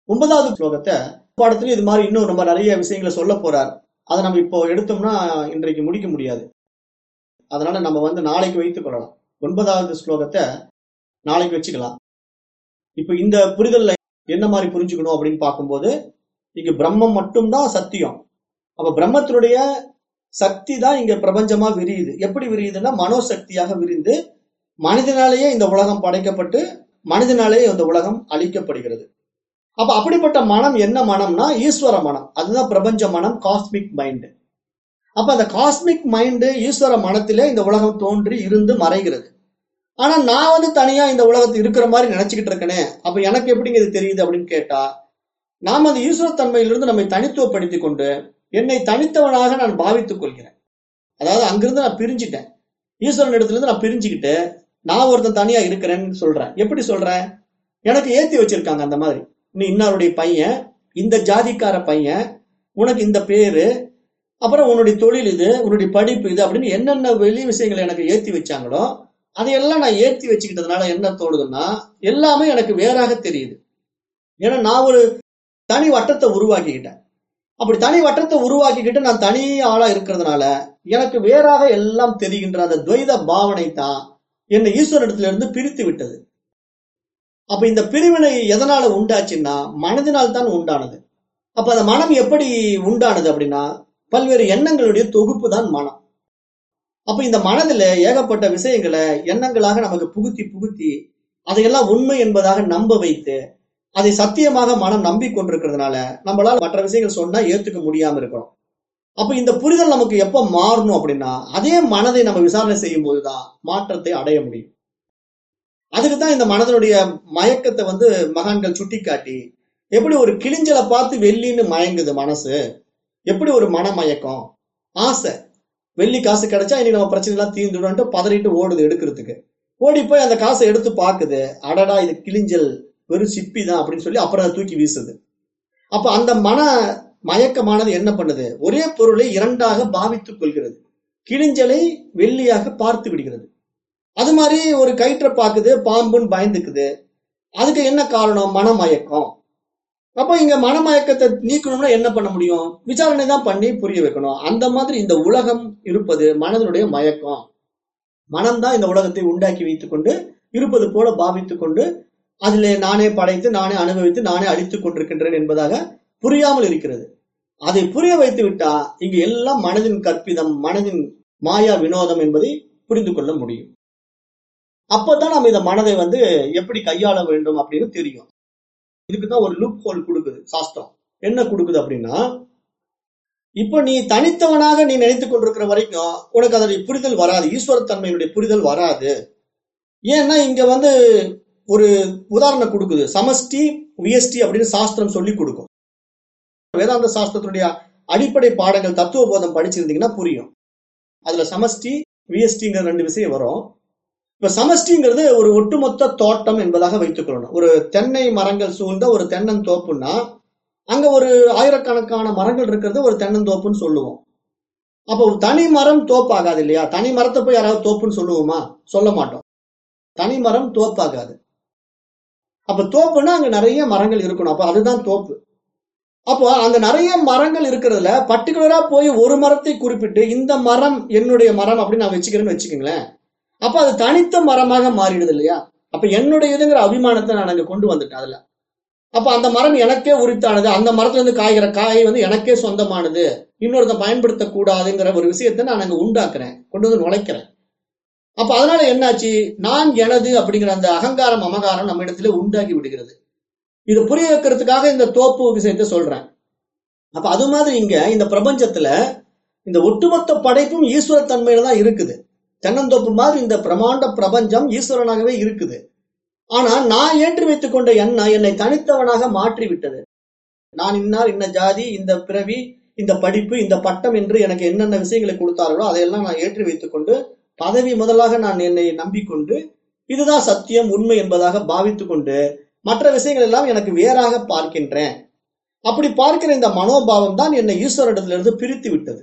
ஒன்பதாவது ஸ்லோகத்தை பாடத்துல இது மாதிரி இன்னும் நம்ம நிறைய விஷயங்களை சொல்ல போறார். அதை நம்ம இப்போ எடுத்தோம்னா இன்றைக்கு முடிக்க முடியாது. அதனால நம்ம வந்து நாளைக்கு வைத்துக் கொள்ளலாம். ஒன்பதாவது ஸ்லோகத்தை நாளைக்கு வச்சுக்கலாம். இப்ப இந்த புரிதல்ல என்ன மாதிரி புரிஞ்சுக்கணும் அப்படின்னு பார்க்கும்போது இங்க பிரம்மம் மட்டும்தான் சத்தியம். அப்ப பிரம்மத்தினுடைய சக்தி தான் இங்க பிரபஞ்சமா விரியுது. எப்படி விரியுதுன்னா மனோசக்தியாக விரிந்து மனிதனாலேயே இந்த உலகம் படைக்கப்பட்டு மனிதனாலேயே இந்த உலகம் அழிக்கப்படுகிறது. அப்ப அப்படிப்பட்ட மனம் என்ன மனம்னா ஈஸ்வர மனம். அதுதான் பிரபஞ்ச மனம் காஸ்மிக் மைண்ட் அப்ப அந்த காஸ்மிக் மைண்டு ஈஸ்வர மனத்திலே இந்த உலகம் தோன்றி இருந்து மறைகிறது. ஆனா நான் வந்து தனியா இந்த உலகத்தில் இருக்கிற மாதிரி நினைச்சுக்கிட்டு இருக்கனே அப்ப எனக்கு எப்படிங்க இது தெரியுது அப்படின்னு கேட்டா நாம் அந்த ஈஸ்வர தன்மையிலிருந்து நம்மை தனித்துவப்படுத்தி கொண்டு என்னை தனித்தவனாக நான் பாவித்துக் கொள்கிறேன். அதாவது அங்கிருந்து நான் பிரிஞ்சிட்டேன். ஈஸ்வரன் இடத்துல இருந்து நான் பிரிஞ்சுக்கிட்டு நான் ஒருத்தன் தனியா இருக்கிறேன்னு சொல்றேன். எப்படி சொல்றேன்? எனக்கு ஏத்தி வச்சிருக்காங்க அந்த மாதிரி. நீ இன்னாருடைய பையன் இந்த ஜாதிக்கார பையன் உனக்கு இந்த பேரு அப்புறம் உன்னுடைய தொழில் இது உன்னுடைய படிப்பு இது அப்படின்னு என்னென்ன வெளி விஷயங்களை எனக்கு ஏத்தி வச்சாங்களோ அதையெல்லாம் நான் ஏத்தி வச்சுக்கிட்டதுனால என்ன தோணுதுன்னா எல்லாமே எனக்கு வேறாக தெரியுது. ஏன்னா நான் ஒரு தனி வட்டத்தை உருவாக்கிக்கிட்டேன். அப்படி தனி வட்டத்தை உருவாக்கிக்கிட்டு நான் தனி ஆளா இருக்கிறதுனால எனக்கு வேறாக எல்லாம் தெரிகின்ற அந்த துவைத பாவனை தான் என்னை ஈஸ்வரிடத்துல இருந்து பிரித்து விட்டது. அப்ப இந்த பிரிவினை எதனால உண்டாச்சுன்னா மனதினால் தான் உண்டானது. அப்ப அந்த மனம் எப்படி உண்டானது அப்படின்னா பல்வேறு எண்ணங்களுடைய தொகுப்பு தான் மனம். அப்ப இந்த மனதுல ஏகப்பட்ட விஷயங்களை எண்ணங்களாக நமக்கு புகுத்தி புகுத்தி அதையெல்லாம் உண்மை என்பதாக நம்ப வைத்து அதை சத்தியமாக மனம் நம்பிக்கொண்டிருக்கிறதுனால நம்மளால மற்ற விஷயங்கள் சொன்னா ஏத்துக்க முடியாம இருக்கிறோம் அப்ப இந்த புரிதல் நமக்கு எப்ப மாறணும் அப்படின்னா அதே மனதை நம்ம விசாரணை செய்யும் போதுதான் மாற்றத்தை அடைய முடியும். அதுக்கு தான் இந்த மனதனுடைய மயக்கத்தை வந்து மகான்கள் சுட்டிக்காட்டி எப்படி ஒரு கிழிஞ்சலை பார்த்து வெள்ளின்னு மயங்குது மனசு எப்படி ஒரு மனமயக்கம்? ஆசை. வெள்ளி காசு கிடைச்சா இன்னைக்கு நம்ம பிரச்சனை எல்லாம் தீர்ந்துடும் பதறிட்டு ஓடுது எடுக்கிறதுக்கு. ஓடி போய் அந்த காசை எடுத்து பாக்குது அடடா இது கிழிஞ்சல் வெறும் சிப்பி தான் அப்படின்னு சொல்லி அப்புறம் அதை தூக்கி வீசுது. அப்ப அந்த மன மயக்கமானது என்ன பண்ணுது? ஒரே பொருளை இரண்டாக பாவித்துக் கொள்கிறது. கிழிஞ்சலை வெள்ளியாக பார்த்து விடுகிறது. அது மாதிரி ஒரு கயிற்றை பாக்குது பாம்புன்னு பயந்துக்குது. அதுக்கு என்ன காரணம்? மனமயக்கம். அப்ப இங்க மனமயக்கத்தை நீக்கணும்னா என்ன பண்ண முடியும்? விசாரணை தான் பண்ணி புரிய வைக்கணும். அந்த மாதிரி இந்த உலகம் இருப்பது மனதனுடைய மயக்கம். மனம்தான் இந்த உலகத்தை உண்டாக்கி வைத்துக் கொண்டு இருப்பது போல பாவித்துக் கொண்டு அதிலே நானே படைத்து நானே அனுபவித்து நானே அழித்துக் கொண்டிருக்கின்றேன் என்பதாக புரியாமல் இருக்கிறது. அதை புரிய வைத்து விட்டா இங்கு எல்லாம் மனதின் கற்பிதம் மனதின் மாயா வினோதம் என்பதை புரிந்து கொள்ள முடியும். அப்பதான் நம்ம இந்த மனதை வந்து எப்படி கையாள வேண்டும் அப்படின்னு தெரியும். இதுக்குதான் ஒரு லூப் ஹோல் கொடுக்குது சாஸ்திரம். என்ன கொடுக்குது அப்படின்னா இப்ப நீ தனித்தவனாக நீ நினைத்துக் கொண்டிருக்கிற வரைக்கும் உனக்கு அதனுடைய புரிதல் வராது. ஈஸ்வரத்தன்மையினுடைய புரிதல் வராது. ஏன்னா இங்க வந்து ஒரு உதாரணம் கொடுக்குது. சமஷ்டி விஎஸ்டி அப்படின்னு சாஸ்திரம் சொல்லி கொடுக்கும். வேதாந்த சாஸ்திரத்தினுடைய அடிப்படை பாடங்கள் தத்துவ போதம் படிச்சிருந்தீங்கன்னா புரியும். அதுல சமஷ்டி விஎஸ்டிங்கிற ரெண்டு விஷயம் வரும். இப்ப சமஷ்டிங்கிறது ஒரு ஒட்டுமொத்த தோட்டம் என்பதாக வைத்துக் கொள்ளணும் ஒரு தென்னை மரங்கள் சூழ்ந்த ஒரு தென்னந்தோப்புன்னா அங்க ஒரு ஆயிரக்கணக்கான மரங்கள் இருக்கிறது ஒரு தென்னந்தோப்புன்னு சொல்லுவோம். அப்போ தனி மரம் தோப்பாகாது இல்லையா? தனி மரத்தை போய் யாராவது தோப்புன்னு சொல்லுவோமா? சொல்ல மாட்டோம். தனி மரம் தோப்பாகாது. அப்ப தோப்புன்னா அங்க நிறைய மரங்கள் இருக்கணும். அப்ப அதுதான் தோப்பு. அப்போ அந்த நிறைய மரங்கள் இருக்கிறதுல பர்டிகுலரா போய் ஒரு மரத்தை குறிப்பிட்டு இந்த மரம் என்னுடைய மரம் அப்படின்னு நான் வச்சுக்கிறேன்னு வச்சுக்கோங்களேன். அப்ப அது தனித்த மரமாக மாறிடுது இல்லையா அப்ப என்னுடையதுங்கிற அபிமானத்தை நான் அங்க கொண்டு வந்துட்டேன் அதுல. அப்ப அந்த மரம் எனக்கே உரித்தானது? அந்த மரத்துல இருந்து காய்கிற காய் வந்து எனக்கே சொந்தமானது? இன்னொருத்த பயன்படுத்த கூடாதுங்கிற ஒரு விஷயத்தை நான் அங்க உண்டாக்குறேன். கொண்டு வந்து நுழைக்கிறேன். அப்ப அதனால என்னாச்சு? நான் எனது அப்படிங்கிற அந்த அகங்காரம் அமகாரம் நம்ம இடத்துல உண்டாக்கி விடுகிறது. இது புரிய வைக்கிறதுக்காக இந்த தோப்பு விஷயத்தை சொல்றேன். அப்ப அது மாதிரி இங்க இந்த பிரபஞ்சத்துல இந்த ஒட்டுமொத்த படைப்பும் ஈஸ்வர தன்மையில தான் இருக்குது. தென்னந்தோப்பு மாதிரி இந்த பிரமாண்ட பிரபஞ்சம் ஈஸ்வரனாகவே இருக்குது. ஆனா நான் ஏற்றி வைத்துக் கொண்ட எண்ணம் என்னை தனித்தவனாக மாற்றி விட்டது நான் இன்னார் இன்ன ஜாதி இந்த பிறவி இந்த படிப்பு இந்த பட்டம் என்று எனக்கு என்னென்ன விஷயங்களை கொடுத்தார்களோ அதையெல்லாம் நான் ஏற்றி வைத்துக் கொண்டு பதவி முதலாக நான் என்னை நம்பிக்கொண்டு இதுதான் சத்தியம் உண்மை என்பதாக பாவித்து கொண்டு மற்ற விஷயங்கள் எல்லாம் எனக்கு வேறாக பார்க்கின்றேன். அப்படி பார்க்கிற இந்த மனோபாவம் தான் என்னை ஈஸ்வரிடத்திலிருந்து பிரித்து விட்டது.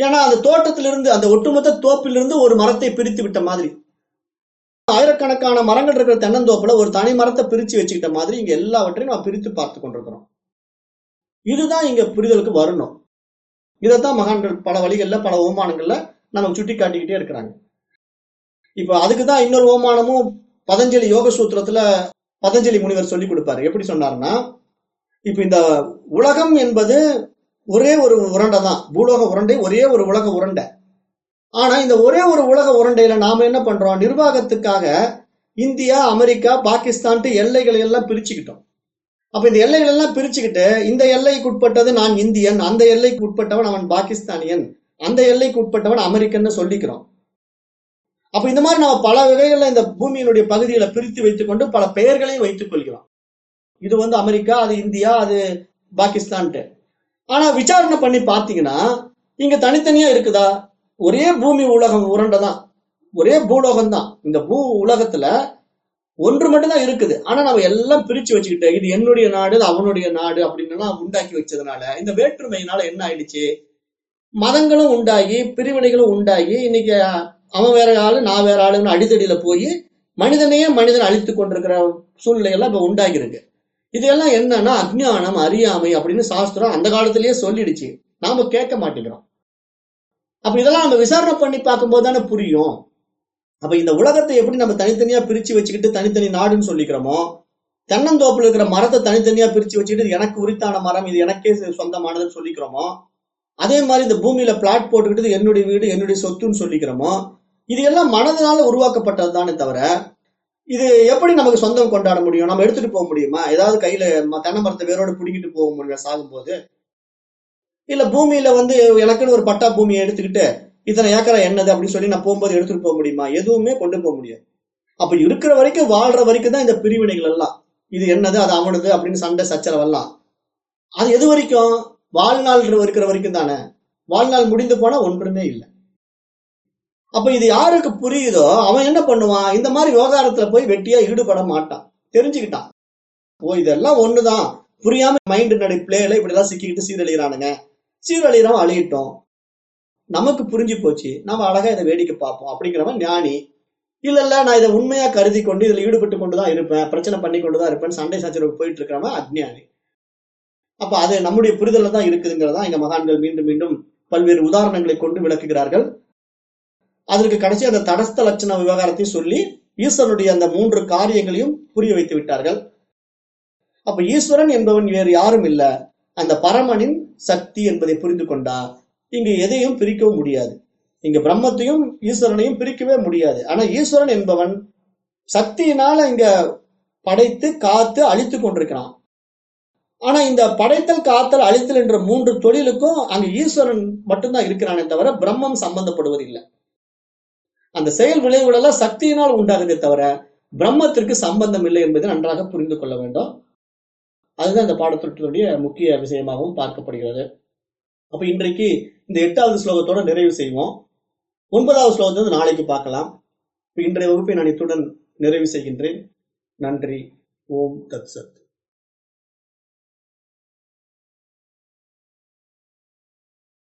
ஏன்னா அந்த தோட்டத்திலிருந்து அந்த ஒட்டுமொத்த தோப்பிலிருந்து ஒரு மரத்தை பிரித்து விட்ட மாதிரி. ஆயிரக்கணக்கான மரங்கள் இருக்கிற தென்னந்தோப்புல ஒரு தனி மரத்தை பிரிச்சு வச்சுக்கிட்ட மாதிரி இங்க எல்லாவற்றையும் நான் பிரித்து பார்த்து கொண்டிருக்கிறோம். இதுதான் இங்க புரிதலுக்கு வரணும். இதைத்தான் மகான்கள் பல வழிகள்ல பல ஓமானங்கள்ல நமக்கு சுட்டி காட்டிக்கிட்டே இருக்கிறாங்க. இப்ப அதுக்குதான் இன்னொரு ஓமானமும் பதஞ்சலி யோக சூத்திரத்துல பதஞ்சலி முனிவர் சொல்லி கொடுப்பாரு. எப்படி சொன்னாருன்னா இப்ப இந்த உலகம் என்பது ஒரே ஒரு உருண்டை தான் பூலோக உருண்டை ஒரே ஒரு உலக உருண்டை. ஆனா இந்த ஒரே ஒரு உலக உருண்டையில நாம என்ன பண்றோம்? நிர்வாகத்துக்காக இந்தியா அமெரிக்கா பாகிஸ்தான்ட்டு எல்லைகளை எல்லாம் பிரிச்சுக்கிட்டோம். அப்ப இந்த எல்லைகள் எல்லாம் பிரிச்சுக்கிட்டு இந்த எல்லைக்கு உட்பட்டது நான் இந்தியன் அந்த எல்லைக்கு உட்பட்டவன் அவன் பாகிஸ்தானியன் அந்த எல்லைக்கு உட்பட்டவன் அமெரிக்கன்னு சொல்லிக்கிறோம். அப்ப இந்த மாதிரி நம்ம பல வகைகள்ல இந்த பூமியினுடைய பகுதிகளை பிரித்து வைத்துக்கொண்டு பல பெயர்களையும் வைத்துக் கொள்கிறோம். இது வந்து அமெரிக்கா அது இந்தியா அது பாகிஸ்தான்ட்டு. ஆனா விசாரணை பண்ணி பாத்தீங்கன்னா இங்க தனித்தனியா இருக்குதா? ஒரே பூமி உலகம் உருண்டை தான் ஒரே பூலோகம் தான் இந்த பூ உலகத்துல ஒன்று மட்டும்தான் இருக்குது. ஆனா நம்ம எல்லாம் பிரிச்சு வச்சுக்கிட்டு இது என்னுடைய நாடு இது அவனுடைய நாடு அப்படின்னு உண்டாக்கி வச்சதுனால இந்த வேற்றுமையினால என்ன ஆயிடுச்சு? மதங்களும் உண்டாகி பிரிவினைகளும் உண்டாகி இன்னைக்கு அவன் வேற ஆளு நான் வேற ஆளுன்னு அடித்தடியில போய் மனிதனையே மனிதன் அழித்து கொண்டிருக்கிற சூழ்நிலைகள்லாம் இப்ப உண்டாகி இருக்கு இதெல்லாம் என்னன்னா அஜ்ஞானம் அறியாமை அப்படின்னு சாஸ்திரம் அந்த காலத்திலேயே சொல்லிடுச்சு. நாம கேட்க மாட்டேங்கிறோம். அப்ப இதெல்லாம் நம்ம விசாரணை பண்ணி பார்க்கும்போது தானே புரியும். அப்ப இந்த உலகத்தை எப்படி நம்ம தனித்தனியா பிரிச்சு வச்சுக்கிட்டு தனித்தனி நாடுன்னு சொல்லிக்கிறோமோ தென்னந்தோப்புல இருக்கிற மரத்தை தனித்தனியா பிரிச்சு வச்சுக்கிட்டு எனக்கு உரித்தான மரம் இது எனக்கே சொந்தமானதுன்னு சொல்லிக்கிறோமோ அதே மாதிரி இந்த பூமியில பிளாட் போட்டுக்கிட்டு என்னுடைய வீடு என்னுடைய சொத்துன்னு சொல்லிக்கிறோமோ இது எல்லாம் மனதினால உருவாக்கப்பட்டது தானே தவிர இது எப்படி நமக்கு சொந்தம் கொண்டாட முடியும்? நம்ம எடுத்துட்டு போக முடியுமா? ஏதாவது கையில ம- தென்னை மரத்தை வேரோட பிடிக்கிட்டு போக முடியும் சாகும்போது? இல்ல பூமியில வந்து எனக்குன்னு ஒரு பட்டா பூமியை எடுத்துக்கிட்டு இத்தனை ஏக்கரா என்னது அப்படின்னு சொல்லி நான் போகும்போது எடுத்துட்டு போக முடியுமா? எதுவுமே கொண்டு போக முடியாது. அப்ப இருக்கிற வரைக்கும் வாழ்ற வரைக்கும் தான் இந்த பிரிவினைகள் எல்லாம். இது என்னது அது அவனது அப்படின்னு சண்டை சச்சரவெல்லாம் அது எது வரைக்கும்? வாழ்நாள் இருக்கிற வரைக்கும் தானே. வாழ்நாள் முடிந்து போனா ஒன்றுமே இல்லை. அப்ப இது யாருக்கு புரியுதோ அவன் என்ன பண்ணுவான்? இந்த மாதிரி விவகாரத்துல போய் வெட்டியா ஈடுபட மாட்டான். தெரிஞ்சுக்கிட்டான். ஓ இதெல்லாம் ஒண்ணுதான். புரியாம மைண்ட் நடை பிளேல இப்படிதான் சிக்கிக்கிட்டு சீரழிகிறானுங்க. சீரழிகிறவன் அழியிட்டோம். நமக்கு புரிஞ்சு போச்சு. நம்ம அழகா இதை வேடிக்கை பார்ப்போம். அப்படிங்கிறவன் ஞானி. இல்ல இல்ல நான் இதை உண்மையா கருதி கொண்டு இதுல ஈடுபட்டு கொண்டுதான் இருப்பேன். பிரச்சனை பண்ணி கொண்டுதான் இருப்பேன். சண்டை சச்சரவு போயிட்டு இருக்கிறவன் அஜ்ஞானி. அப்ப அது நம்முடைய புரிதல தான் இருக்குதுங்கிறதா இங்க மகான்கள் மீண்டும் மீண்டும் பல்வேறு உதாரணங்களை கொண்டு விளக்குகிறார்கள். அதற்கு கடைசி அந்த தடஸ்த லட்சண விவகாரத்தையும் சொல்லி ஈஸ்வரனுடைய அந்த மூன்று காரியங்களையும் புரிய வைத்து விட்டார்கள். அப்ப ஈஸ்வரன் என்பவன் வேறு யாரும் இல்ல. அந்த பரமனின் சக்தி என்பதை புரிந்து கொண்டா இங்கு எதையும் பிரிக்கவும் முடியாது. இங்க பிரம்மத்தையும் ஈஸ்வரனையும் பிரிக்கவே முடியாது. ஆனா ஈஸ்வரன் என்பவன் சக்தியினால இங்க படைத்து காத்து அழித்து கொண்டிருக்கிறான். ஆனா இந்த படைத்தல் காத்தல் அழித்தல் என்ற மூன்று தொழிலுக்கும் அங்க ஈஸ்வரன் மட்டும்தான் இருக்கிறானே தவிர பிரம்மம் சம்பந்தப்படுவதில்லை. அந்த செயல் விளைவுகள் எல்லாம் சக்தியினால் உண்டாகுதே தவிர பிரம்மத்திற்கு சம்பந்தம் இல்லை என்பதை நன்றாக புரிந்து கொள்ள வேண்டும். அதுதான் இந்த பாடத்திட்டத்துடைய முக்கிய விஷயமாகவும் பார்க்கப்படுகிறது. அப்ப இன்றைக்கு இந்த எட்டாவது ஸ்லோகத்தோட நிறைவு செய்வோம். ஒன்பதாவது ஸ்லோகத்தை வந்து நாளைக்கு பார்க்கலாம். இன்றைய வகுப்பை நான் இத்துடன் நிறைவு செய்கின்றேன். நன்றி. ஓம் தத் சத்.